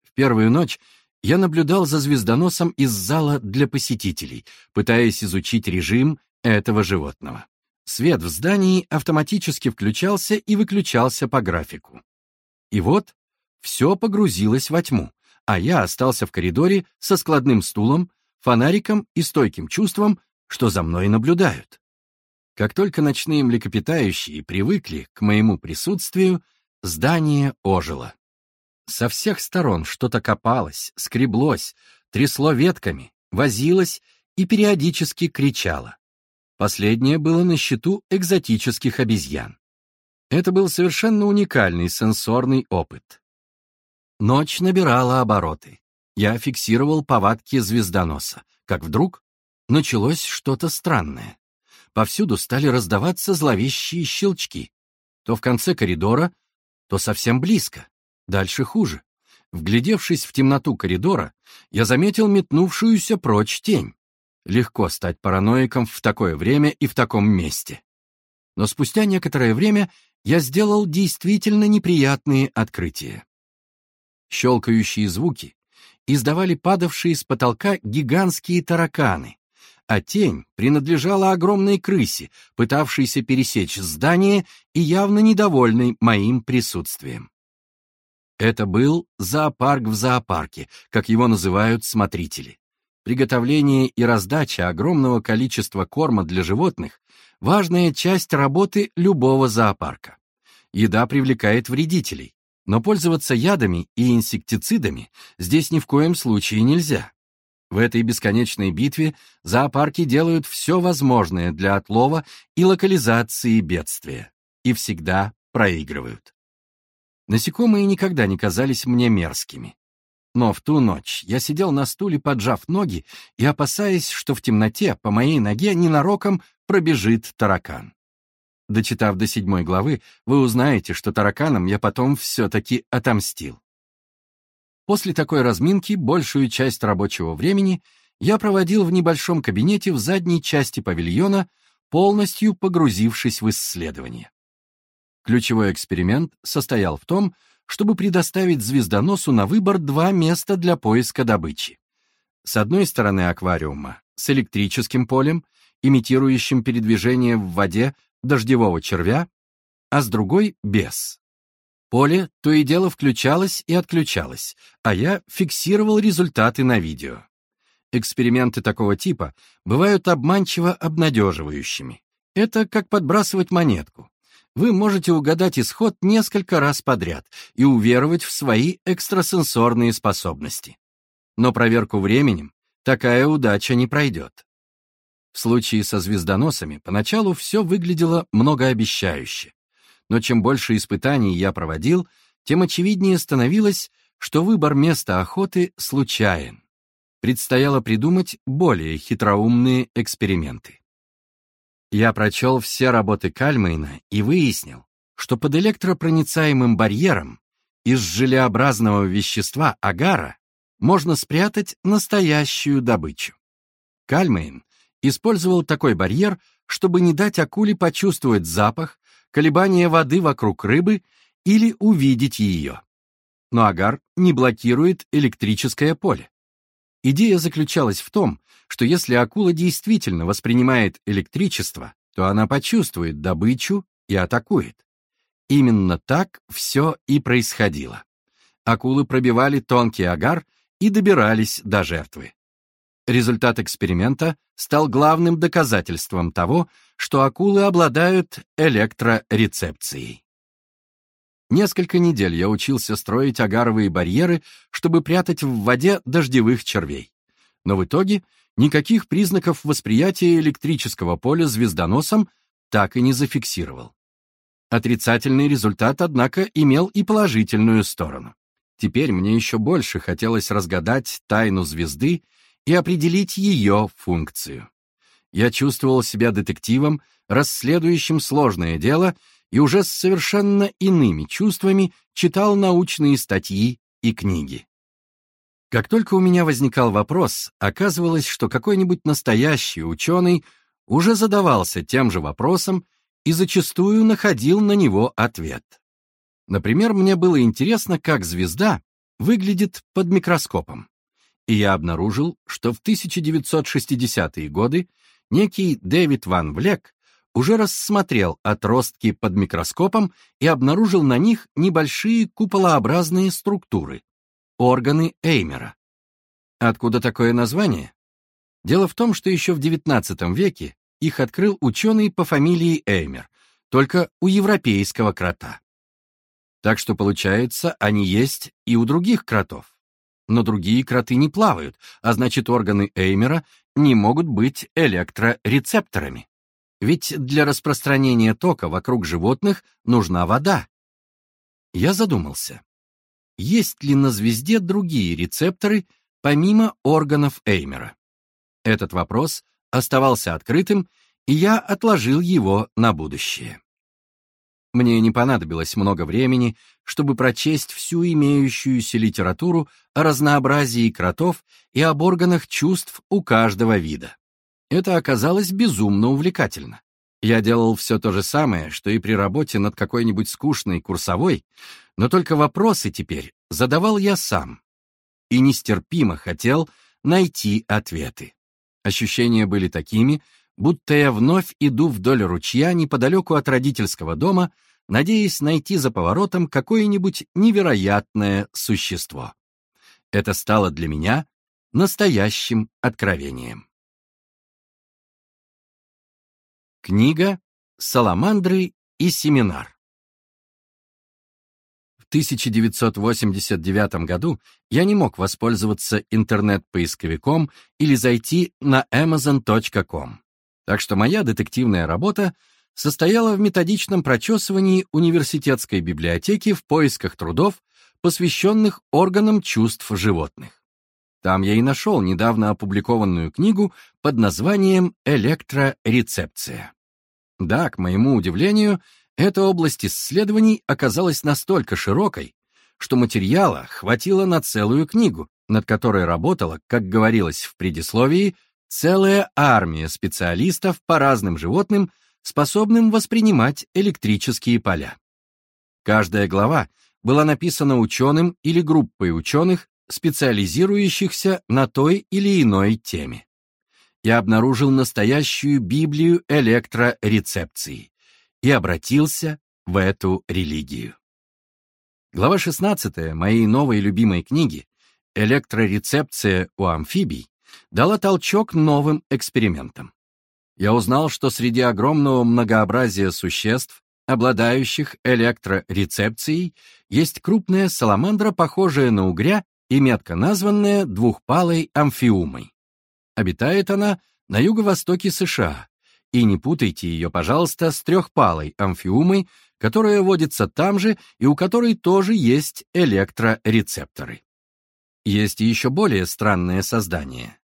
[SPEAKER 1] В первую ночь я наблюдал за звездоносом из зала для посетителей, пытаясь изучить режим этого животного. Свет в здании автоматически включался и выключался по графику. И вот все погрузилось во тьму, а я остался в коридоре со складным стулом, фонариком и стойким чувством, что за мной наблюдают. Как только ночные млекопитающие привыкли к моему присутствию, здание ожило. Со всех сторон что-то копалось, скреблось, трясло ветками, возилось и периодически кричало. Последнее было на счету экзотических обезьян. Это был совершенно уникальный сенсорный опыт. Ночь набирала обороты. Я фиксировал повадки звездоноса, как вдруг началось что-то странное. Повсюду стали раздаваться зловещие щелчки. То в конце коридора, то совсем близко. Дальше хуже. Вглядевшись в темноту коридора, я заметил метнувшуюся прочь тень. Легко стать параноиком в такое время и в таком месте. Но спустя некоторое время я сделал действительно неприятные открытия. Щелкающие звуки издавали падавшие с потолка гигантские тараканы, а тень принадлежала огромной крысе, пытавшейся пересечь здание и явно недовольной моим присутствием. Это был зоопарк в зоопарке, как его называют смотрители. Приготовление и раздача огромного количества корма для животных – важная часть работы любого зоопарка. Еда привлекает вредителей, но пользоваться ядами и инсектицидами здесь ни в коем случае нельзя. В этой бесконечной битве зоопарки делают все возможное для отлова и локализации бедствия. И всегда проигрывают. Насекомые никогда не казались мне мерзкими. Но в ту ночь я сидел на стуле, поджав ноги и опасаясь, что в темноте по моей ноге ненароком пробежит таракан. Дочитав до седьмой главы, вы узнаете, что тараканам я потом все-таки отомстил. После такой разминки большую часть рабочего времени я проводил в небольшом кабинете в задней части павильона, полностью погрузившись в исследование. Ключевой эксперимент состоял в том, чтобы предоставить звездоносу на выбор два места для поиска добычи. С одной стороны аквариума с электрическим полем, имитирующим передвижение в воде дождевого червя, а с другой — без. Поле то и дело включалось и отключалось, а я фиксировал результаты на видео. Эксперименты такого типа бывают обманчиво обнадеживающими. Это как подбрасывать монетку. Вы можете угадать исход несколько раз подряд и уверовать в свои экстрасенсорные способности. Но проверку временем такая удача не пройдет. В случае со звездоносами поначалу все выглядело многообещающе но чем больше испытаний я проводил, тем очевиднее становилось, что выбор места охоты случайен. Предстояло придумать более хитроумные эксперименты. Я прочел все работы Кальмейна и выяснил, что под электропроницаемым барьером из желеобразного вещества агара можно спрятать настоящую добычу. Кальмейн использовал такой барьер, чтобы не дать акуле почувствовать запах, колебания воды вокруг рыбы или увидеть ее. Но агар не блокирует электрическое поле. Идея заключалась в том, что если акула действительно воспринимает электричество, то она почувствует добычу и атакует. Именно так все и происходило. Акулы пробивали тонкий агар и добирались до жертвы. Результат эксперимента стал главным доказательством того, что акулы обладают электрорецепцией. Несколько недель я учился строить агаровые барьеры, чтобы прятать в воде дождевых червей. Но в итоге никаких признаков восприятия электрического поля звездоносом так и не зафиксировал. Отрицательный результат, однако, имел и положительную сторону. Теперь мне еще больше хотелось разгадать тайну звезды и определить ее функцию. Я чувствовал себя детективом, расследующим сложное дело, и уже с совершенно иными чувствами читал научные статьи и книги. Как только у меня возникал вопрос, оказывалось, что какой-нибудь настоящий ученый уже задавался тем же вопросом и зачастую находил на него ответ. Например, мне было интересно, как звезда выглядит под микроскопом и я обнаружил, что в 1960-е годы некий Дэвид Ван Влек уже рассмотрел отростки под микроскопом и обнаружил на них небольшие куполообразные структуры — органы Эймера. Откуда такое название? Дело в том, что еще в XIX веке их открыл ученый по фамилии Эймер, только у европейского крота. Так что, получается, они есть и у других кротов но другие кроты не плавают, а значит органы Эймера не могут быть электрорецепторами. Ведь для распространения тока вокруг животных нужна вода. Я задумался, есть ли на звезде другие рецепторы, помимо органов Эймера? Этот вопрос оставался открытым, и я отложил его на будущее. Мне не понадобилось много времени, чтобы прочесть всю имеющуюся литературу о разнообразии кротов и об органах чувств у каждого вида. Это оказалось безумно увлекательно. Я делал все то же самое, что и при работе над какой-нибудь скучной курсовой, но только вопросы теперь задавал я сам. И нестерпимо хотел найти ответы. Ощущения были такими, будто я вновь иду вдоль ручья неподалеку от родительского дома, надеясь найти за поворотом какое-нибудь невероятное существо. Это стало для меня настоящим откровением. Книга «Саламандры и семинар». В 1989 году я не мог воспользоваться интернет-поисковиком или зайти на amazon.com. Так что моя детективная работа состояла в методичном прочесывании университетской библиотеки в поисках трудов, посвященных органам чувств животных. Там я и нашел недавно опубликованную книгу под названием «Электрорецепция». Да, к моему удивлению, эта область исследований оказалась настолько широкой, что материала хватило на целую книгу, над которой работала, как говорилось в предисловии, целая армия специалистов по разным животным, способным воспринимать электрические поля. Каждая глава была написана ученым или группой ученых, специализирующихся на той или иной теме. Я обнаружил настоящую Библию электрорецепции и обратился в эту религию. Глава 16 моей новой любимой книги «Электрорецепция у амфибий» дала толчок новым экспериментам. Я узнал, что среди огромного многообразия существ, обладающих электрорецепцией, есть крупная саламандра, похожая на угря и метко названная двухпалой амфиумой. Обитает она на юго-востоке США, и не путайте ее, пожалуйста, с трехпалой амфиумой, которая водится там же и у которой тоже есть электрорецепторы. Есть еще более странное создание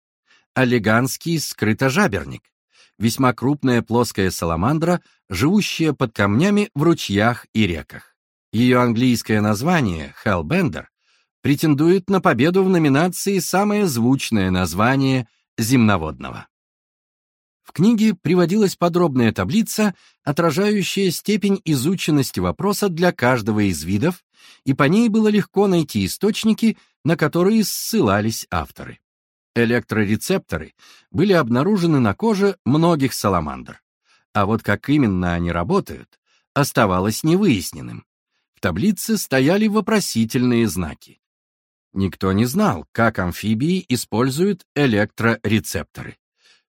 [SPEAKER 1] олиганский скрытожаберник, весьма крупная плоская саламандра, живущая под камнями в ручьях и реках. Ее английское название, Hellbender, претендует на победу в номинации «Самое звучное название земноводного». В книге приводилась подробная таблица, отражающая степень изученности вопроса для каждого из видов, и по ней было легко найти источники, на которые ссылались авторы электрорецепторы были обнаружены на коже многих саламандр. А вот как именно они работают, оставалось невыясненным. В таблице стояли вопросительные знаки. Никто не знал, как амфибии используют электрорецепторы.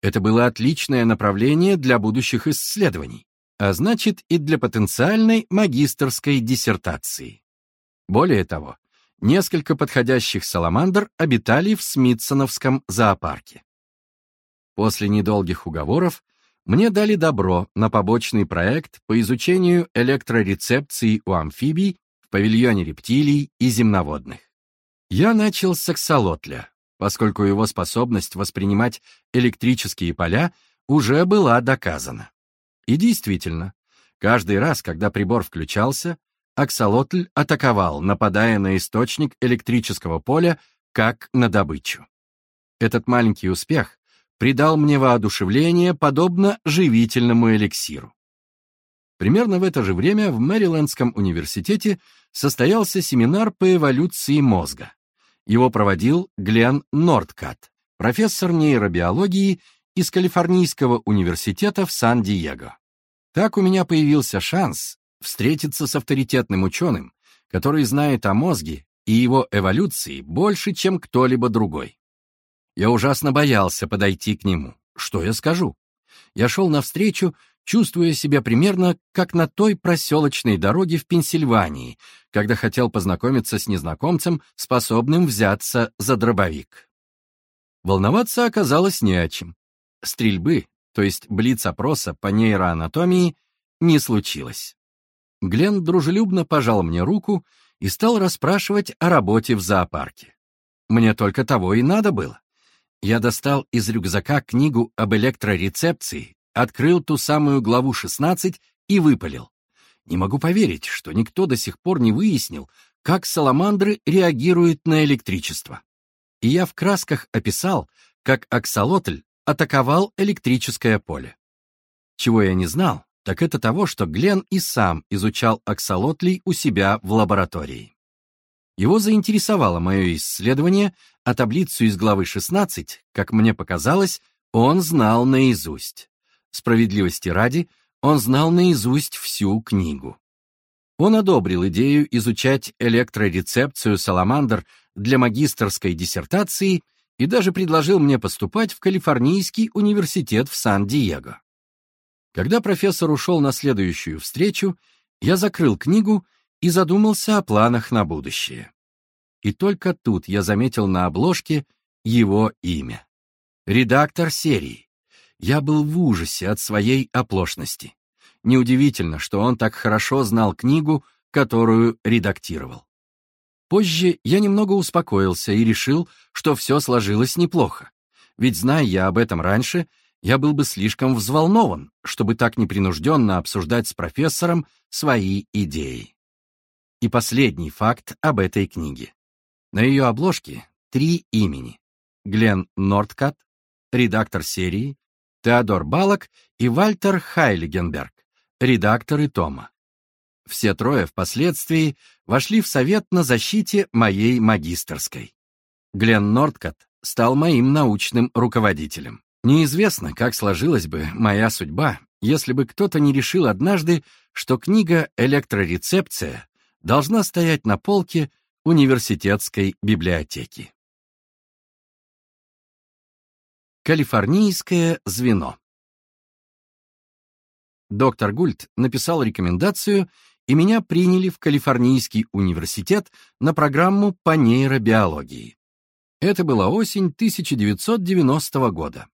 [SPEAKER 1] Это было отличное направление для будущих исследований, а значит и для потенциальной магистерской диссертации. Более того, несколько подходящих саламандр обитали в Смитсоновском зоопарке. После недолгих уговоров мне дали добро на побочный проект по изучению электрорецепции у амфибий в павильоне рептилий и земноводных. Я начал с аксолотля, поскольку его способность воспринимать электрические поля уже была доказана. И действительно, каждый раз, когда прибор включался, аксолотль атаковал, нападая на источник электрического поля, как на добычу. Этот маленький успех придал мне воодушевление, подобно живительному эликсиру. Примерно в это же время в Мэрилендском университете состоялся семинар по эволюции мозга. Его проводил Глен Нордкат, профессор нейробиологии из Калифорнийского университета в Сан-Диего. Так у меня появился шанс встретиться с авторитетным ученым, который знает о мозге и его эволюции больше, чем кто-либо другой. Я ужасно боялся подойти к нему. Что я скажу? Я шел навстречу, чувствуя себя примерно как на той проселочной дороге в Пенсильвании, когда хотел познакомиться с незнакомцем, способным взяться за дробовик. Волноваться оказалось не о чем. Стрельбы, то есть блиц-опроса по нейроанатомии, не случилось. Глен дружелюбно пожал мне руку и стал расспрашивать о работе в зоопарке. Мне только того и надо было. Я достал из рюкзака книгу об электрорецепции, открыл ту самую главу 16 и выпалил. Не могу поверить, что никто до сих пор не выяснил, как саламандры реагируют на электричество. И я в красках описал, как аксолотль атаковал электрическое поле. Чего я не знал, так это того, что Глен и сам изучал аксолотлей у себя в лаборатории. Его заинтересовало мое исследование, а таблицу из главы 16, как мне показалось, он знал наизусть. Справедливости ради, он знал наизусть всю книгу. Он одобрил идею изучать электрорецепцию саламандр для магистрской диссертации и даже предложил мне поступать в Калифорнийский университет в Сан-Диего. Когда профессор ушел на следующую встречу, я закрыл книгу и задумался о планах на будущее. И только тут я заметил на обложке его имя. Редактор серии. Я был в ужасе от своей оплошности. Неудивительно, что он так хорошо знал книгу, которую редактировал. Позже я немного успокоился и решил, что все сложилось неплохо. Ведь, зная я об этом раньше, я был бы слишком взволнован, чтобы так непринужденно обсуждать с профессором свои идеи. И последний факт об этой книге. На ее обложке три имени. Глен Нордкат, редактор серии, Теодор Балок и Вальтер Хайлигенберг, редакторы тома. Все трое впоследствии вошли в совет на защите моей магистерской. Глен Нордкат стал моим научным руководителем. Неизвестно, как сложилась бы моя судьба, если бы кто-то не решил однажды, что книга «Электрорецепция» должна стоять на полке университетской библиотеки. Калифорнийское звено Доктор Гульт написал рекомендацию, и меня приняли в Калифорнийский университет на программу по нейробиологии. Это была осень 1990 года.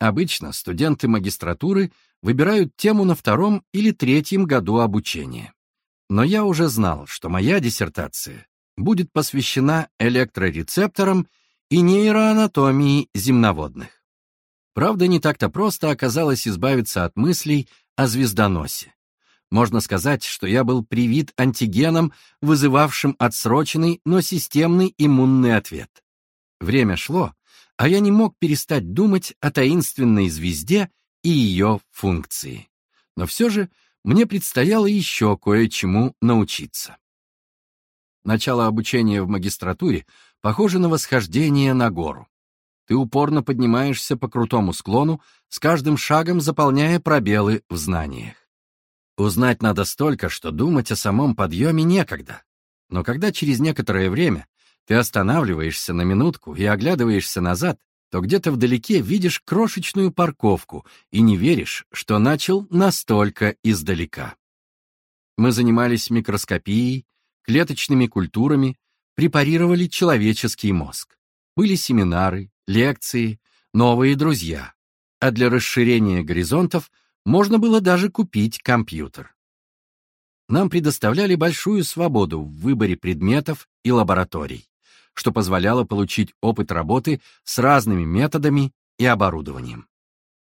[SPEAKER 1] Обычно студенты магистратуры выбирают тему на втором или третьем году обучения. Но я уже знал, что моя диссертация будет посвящена электрорецепторам и нейроанатомии земноводных. Правда, не так-то просто оказалось избавиться от мыслей о звездоносе. Можно сказать, что я был привит антигеном, вызывавшим отсроченный, но системный иммунный ответ. Время шло, а я не мог перестать думать о таинственной звезде и ее функции. Но все же мне предстояло еще кое-чему научиться. Начало обучения в магистратуре похоже на восхождение на гору. Ты упорно поднимаешься по крутому склону, с каждым шагом заполняя пробелы в знаниях. Узнать надо столько, что думать о самом подъеме некогда. Но когда через некоторое время ты останавливаешься на минутку и оглядываешься назад, то где-то вдалеке видишь крошечную парковку и не веришь, что начал настолько издалека. Мы занимались микроскопией, клеточными культурами, препарировали человеческий мозг. Были семинары, лекции, новые друзья. А для расширения горизонтов можно было даже купить компьютер. Нам предоставляли большую свободу в выборе предметов и лабораторий что позволяло получить опыт работы с разными методами и оборудованием.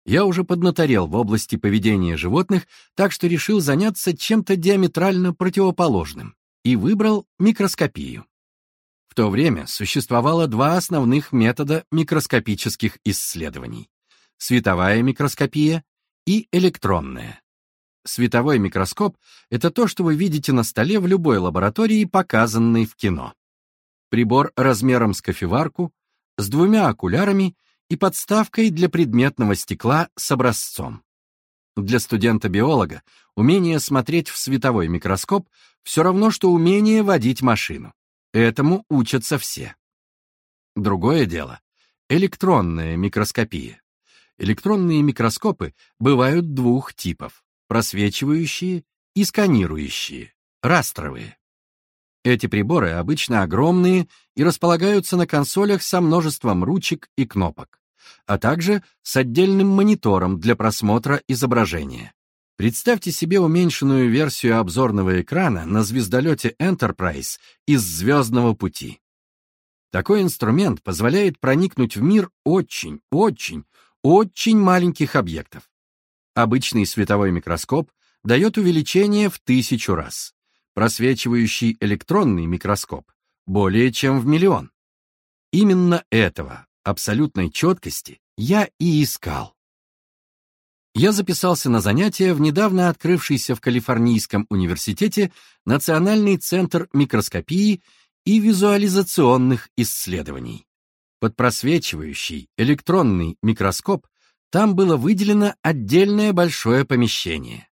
[SPEAKER 1] Я уже поднаторел в области поведения животных, так что решил заняться чем-то диаметрально противоположным и выбрал микроскопию. В то время существовало два основных метода микроскопических исследований — световая микроскопия и электронная. Световой микроскоп — это то, что вы видите на столе в любой лаборатории, показанной в кино прибор размером с кофеварку, с двумя окулярами и подставкой для предметного стекла с образцом. Для студента-биолога умение смотреть в световой микроскоп все равно, что умение водить машину. Этому учатся все. Другое дело — электронная микроскопия. Электронные микроскопы бывают двух типов — просвечивающие и сканирующие, растровые. Эти приборы обычно огромные и располагаются на консолях со множеством ручек и кнопок. а также с отдельным монитором для просмотра изображения. Представьте себе уменьшенную версию обзорного экрана на звездолете Enterprise из «Звездного пути». Такой инструмент позволяет проникнуть в мир очень, очень, очень маленьких объектов. Обычный световой микроскоп дает увеличение в тысячу раз. Просвечивающий электронный микроскоп более чем в миллион. Именно этого, абсолютной четкости, я и искал. Я записался на занятия в недавно открывшийся в Калифорнийском университете Национальный центр микроскопии и визуализационных исследований. Под просвечивающий электронный микроскоп там было выделено отдельное большое помещение,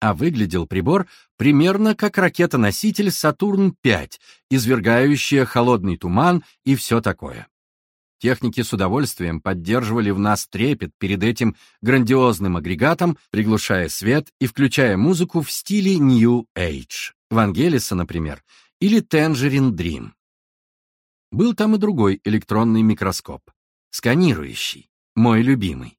[SPEAKER 1] а выглядел прибор примерно как ракета-носитель «Сатурн-5», извергающая холодный туман и все такое. Техники с удовольствием поддерживали в нас трепет перед этим грандиозным агрегатом, приглушая свет и включая музыку в стиле New Age, Вангелиса, например, или Tangerine Dream. Был там и другой электронный микроскоп, сканирующий, мой любимый.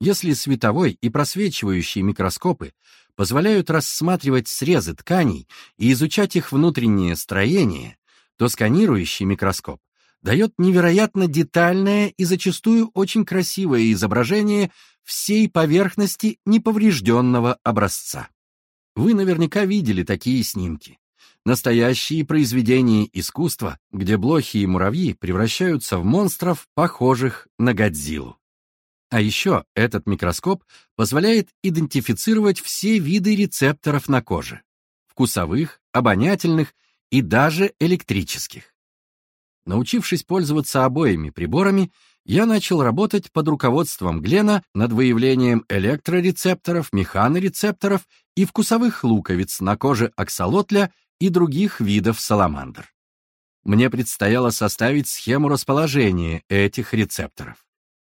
[SPEAKER 1] Если световой и просвечивающий микроскопы позволяют рассматривать срезы тканей и изучать их внутреннее строение, то сканирующий микроскоп дает невероятно детальное и зачастую очень красивое изображение всей поверхности неповрежденного образца. Вы наверняка видели такие снимки настоящие произведения искусства, где блохи и муравьи превращаются в монстров, похожих на Годзиллу. А еще этот микроскоп позволяет идентифицировать все виды рецепторов на коже – вкусовых, обонятельных и даже электрических. Научившись пользоваться обоими приборами, я начал работать под руководством Глена над выявлением электрорецепторов, механорецепторов и вкусовых луковиц на коже аксолотля и других видов саламандр. Мне предстояло составить схему расположения этих рецепторов.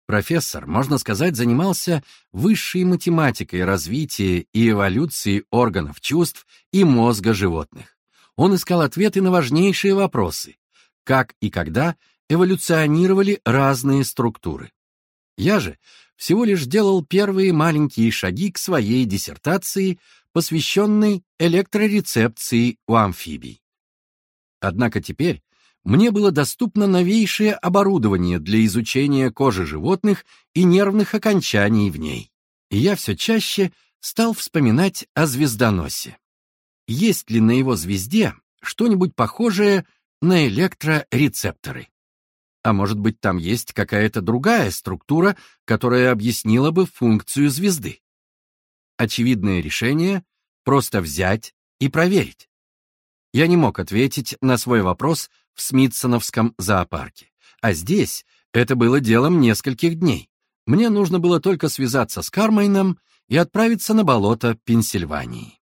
[SPEAKER 1] Профессор, можно сказать, занимался высшей математикой развития и эволюции органов чувств и мозга животных. Он искал ответы на важнейшие вопросы, как и когда эволюционировали разные структуры. Я же всего лишь делал первые маленькие шаги к своей диссертации посвященный электрорецепции у амфибий. Однако теперь мне было доступно новейшее оборудование для изучения кожи животных и нервных окончаний в ней. И я все чаще стал вспоминать о звездоносе. Есть ли на его звезде что-нибудь похожее на электрорецепторы? А может быть, там есть какая-то другая структура, которая объяснила бы функцию звезды? Очевидное решение — просто взять и проверить. Я не мог ответить на свой вопрос в Смитсоновском зоопарке. А здесь это было делом нескольких дней. Мне нужно было только связаться с Кармайном и отправиться на болото Пенсильвании.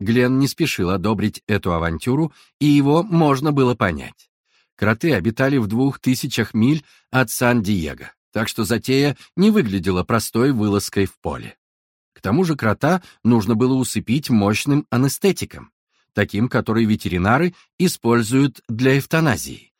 [SPEAKER 1] Глен не спешил одобрить эту авантюру, и его можно было понять. Кроты обитали в двух тысячах миль от Сан-Диего, так что затея не выглядела простой вылазкой в поле. К тому же крота нужно было усыпить мощным анестетиком, таким, который ветеринары используют для эвтаназии.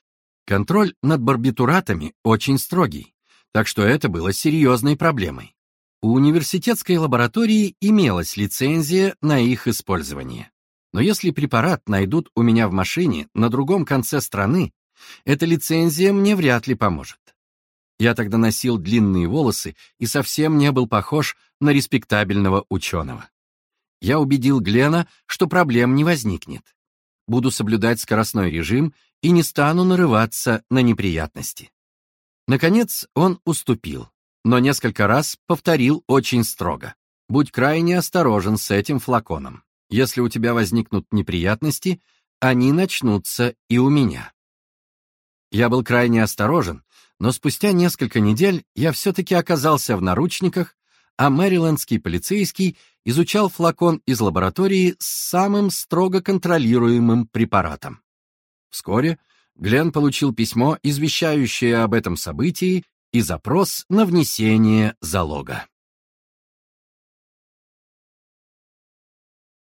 [SPEAKER 1] Контроль над барбитуратами очень строгий, так что это было серьезной проблемой. У университетской лаборатории имелась лицензия на их использование. Но если препарат найдут у меня в машине на другом конце страны, эта лицензия мне вряд ли поможет. Я тогда носил длинные волосы и совсем не был похож на респектабельного ученого. Я убедил Глена, что проблем не возникнет. Буду соблюдать скоростной режим и не стану нарываться на неприятности. Наконец он уступил, но несколько раз повторил очень строго. Будь крайне осторожен с этим флаконом. Если у тебя возникнут неприятности, они начнутся и у меня. Я был крайне осторожен но спустя несколько недель я все-таки оказался в наручниках, а мэрилендский полицейский изучал флакон из лаборатории с самым строго контролируемым препаратом. Вскоре Глен получил письмо, извещающее об этом событии, и запрос на внесение залога.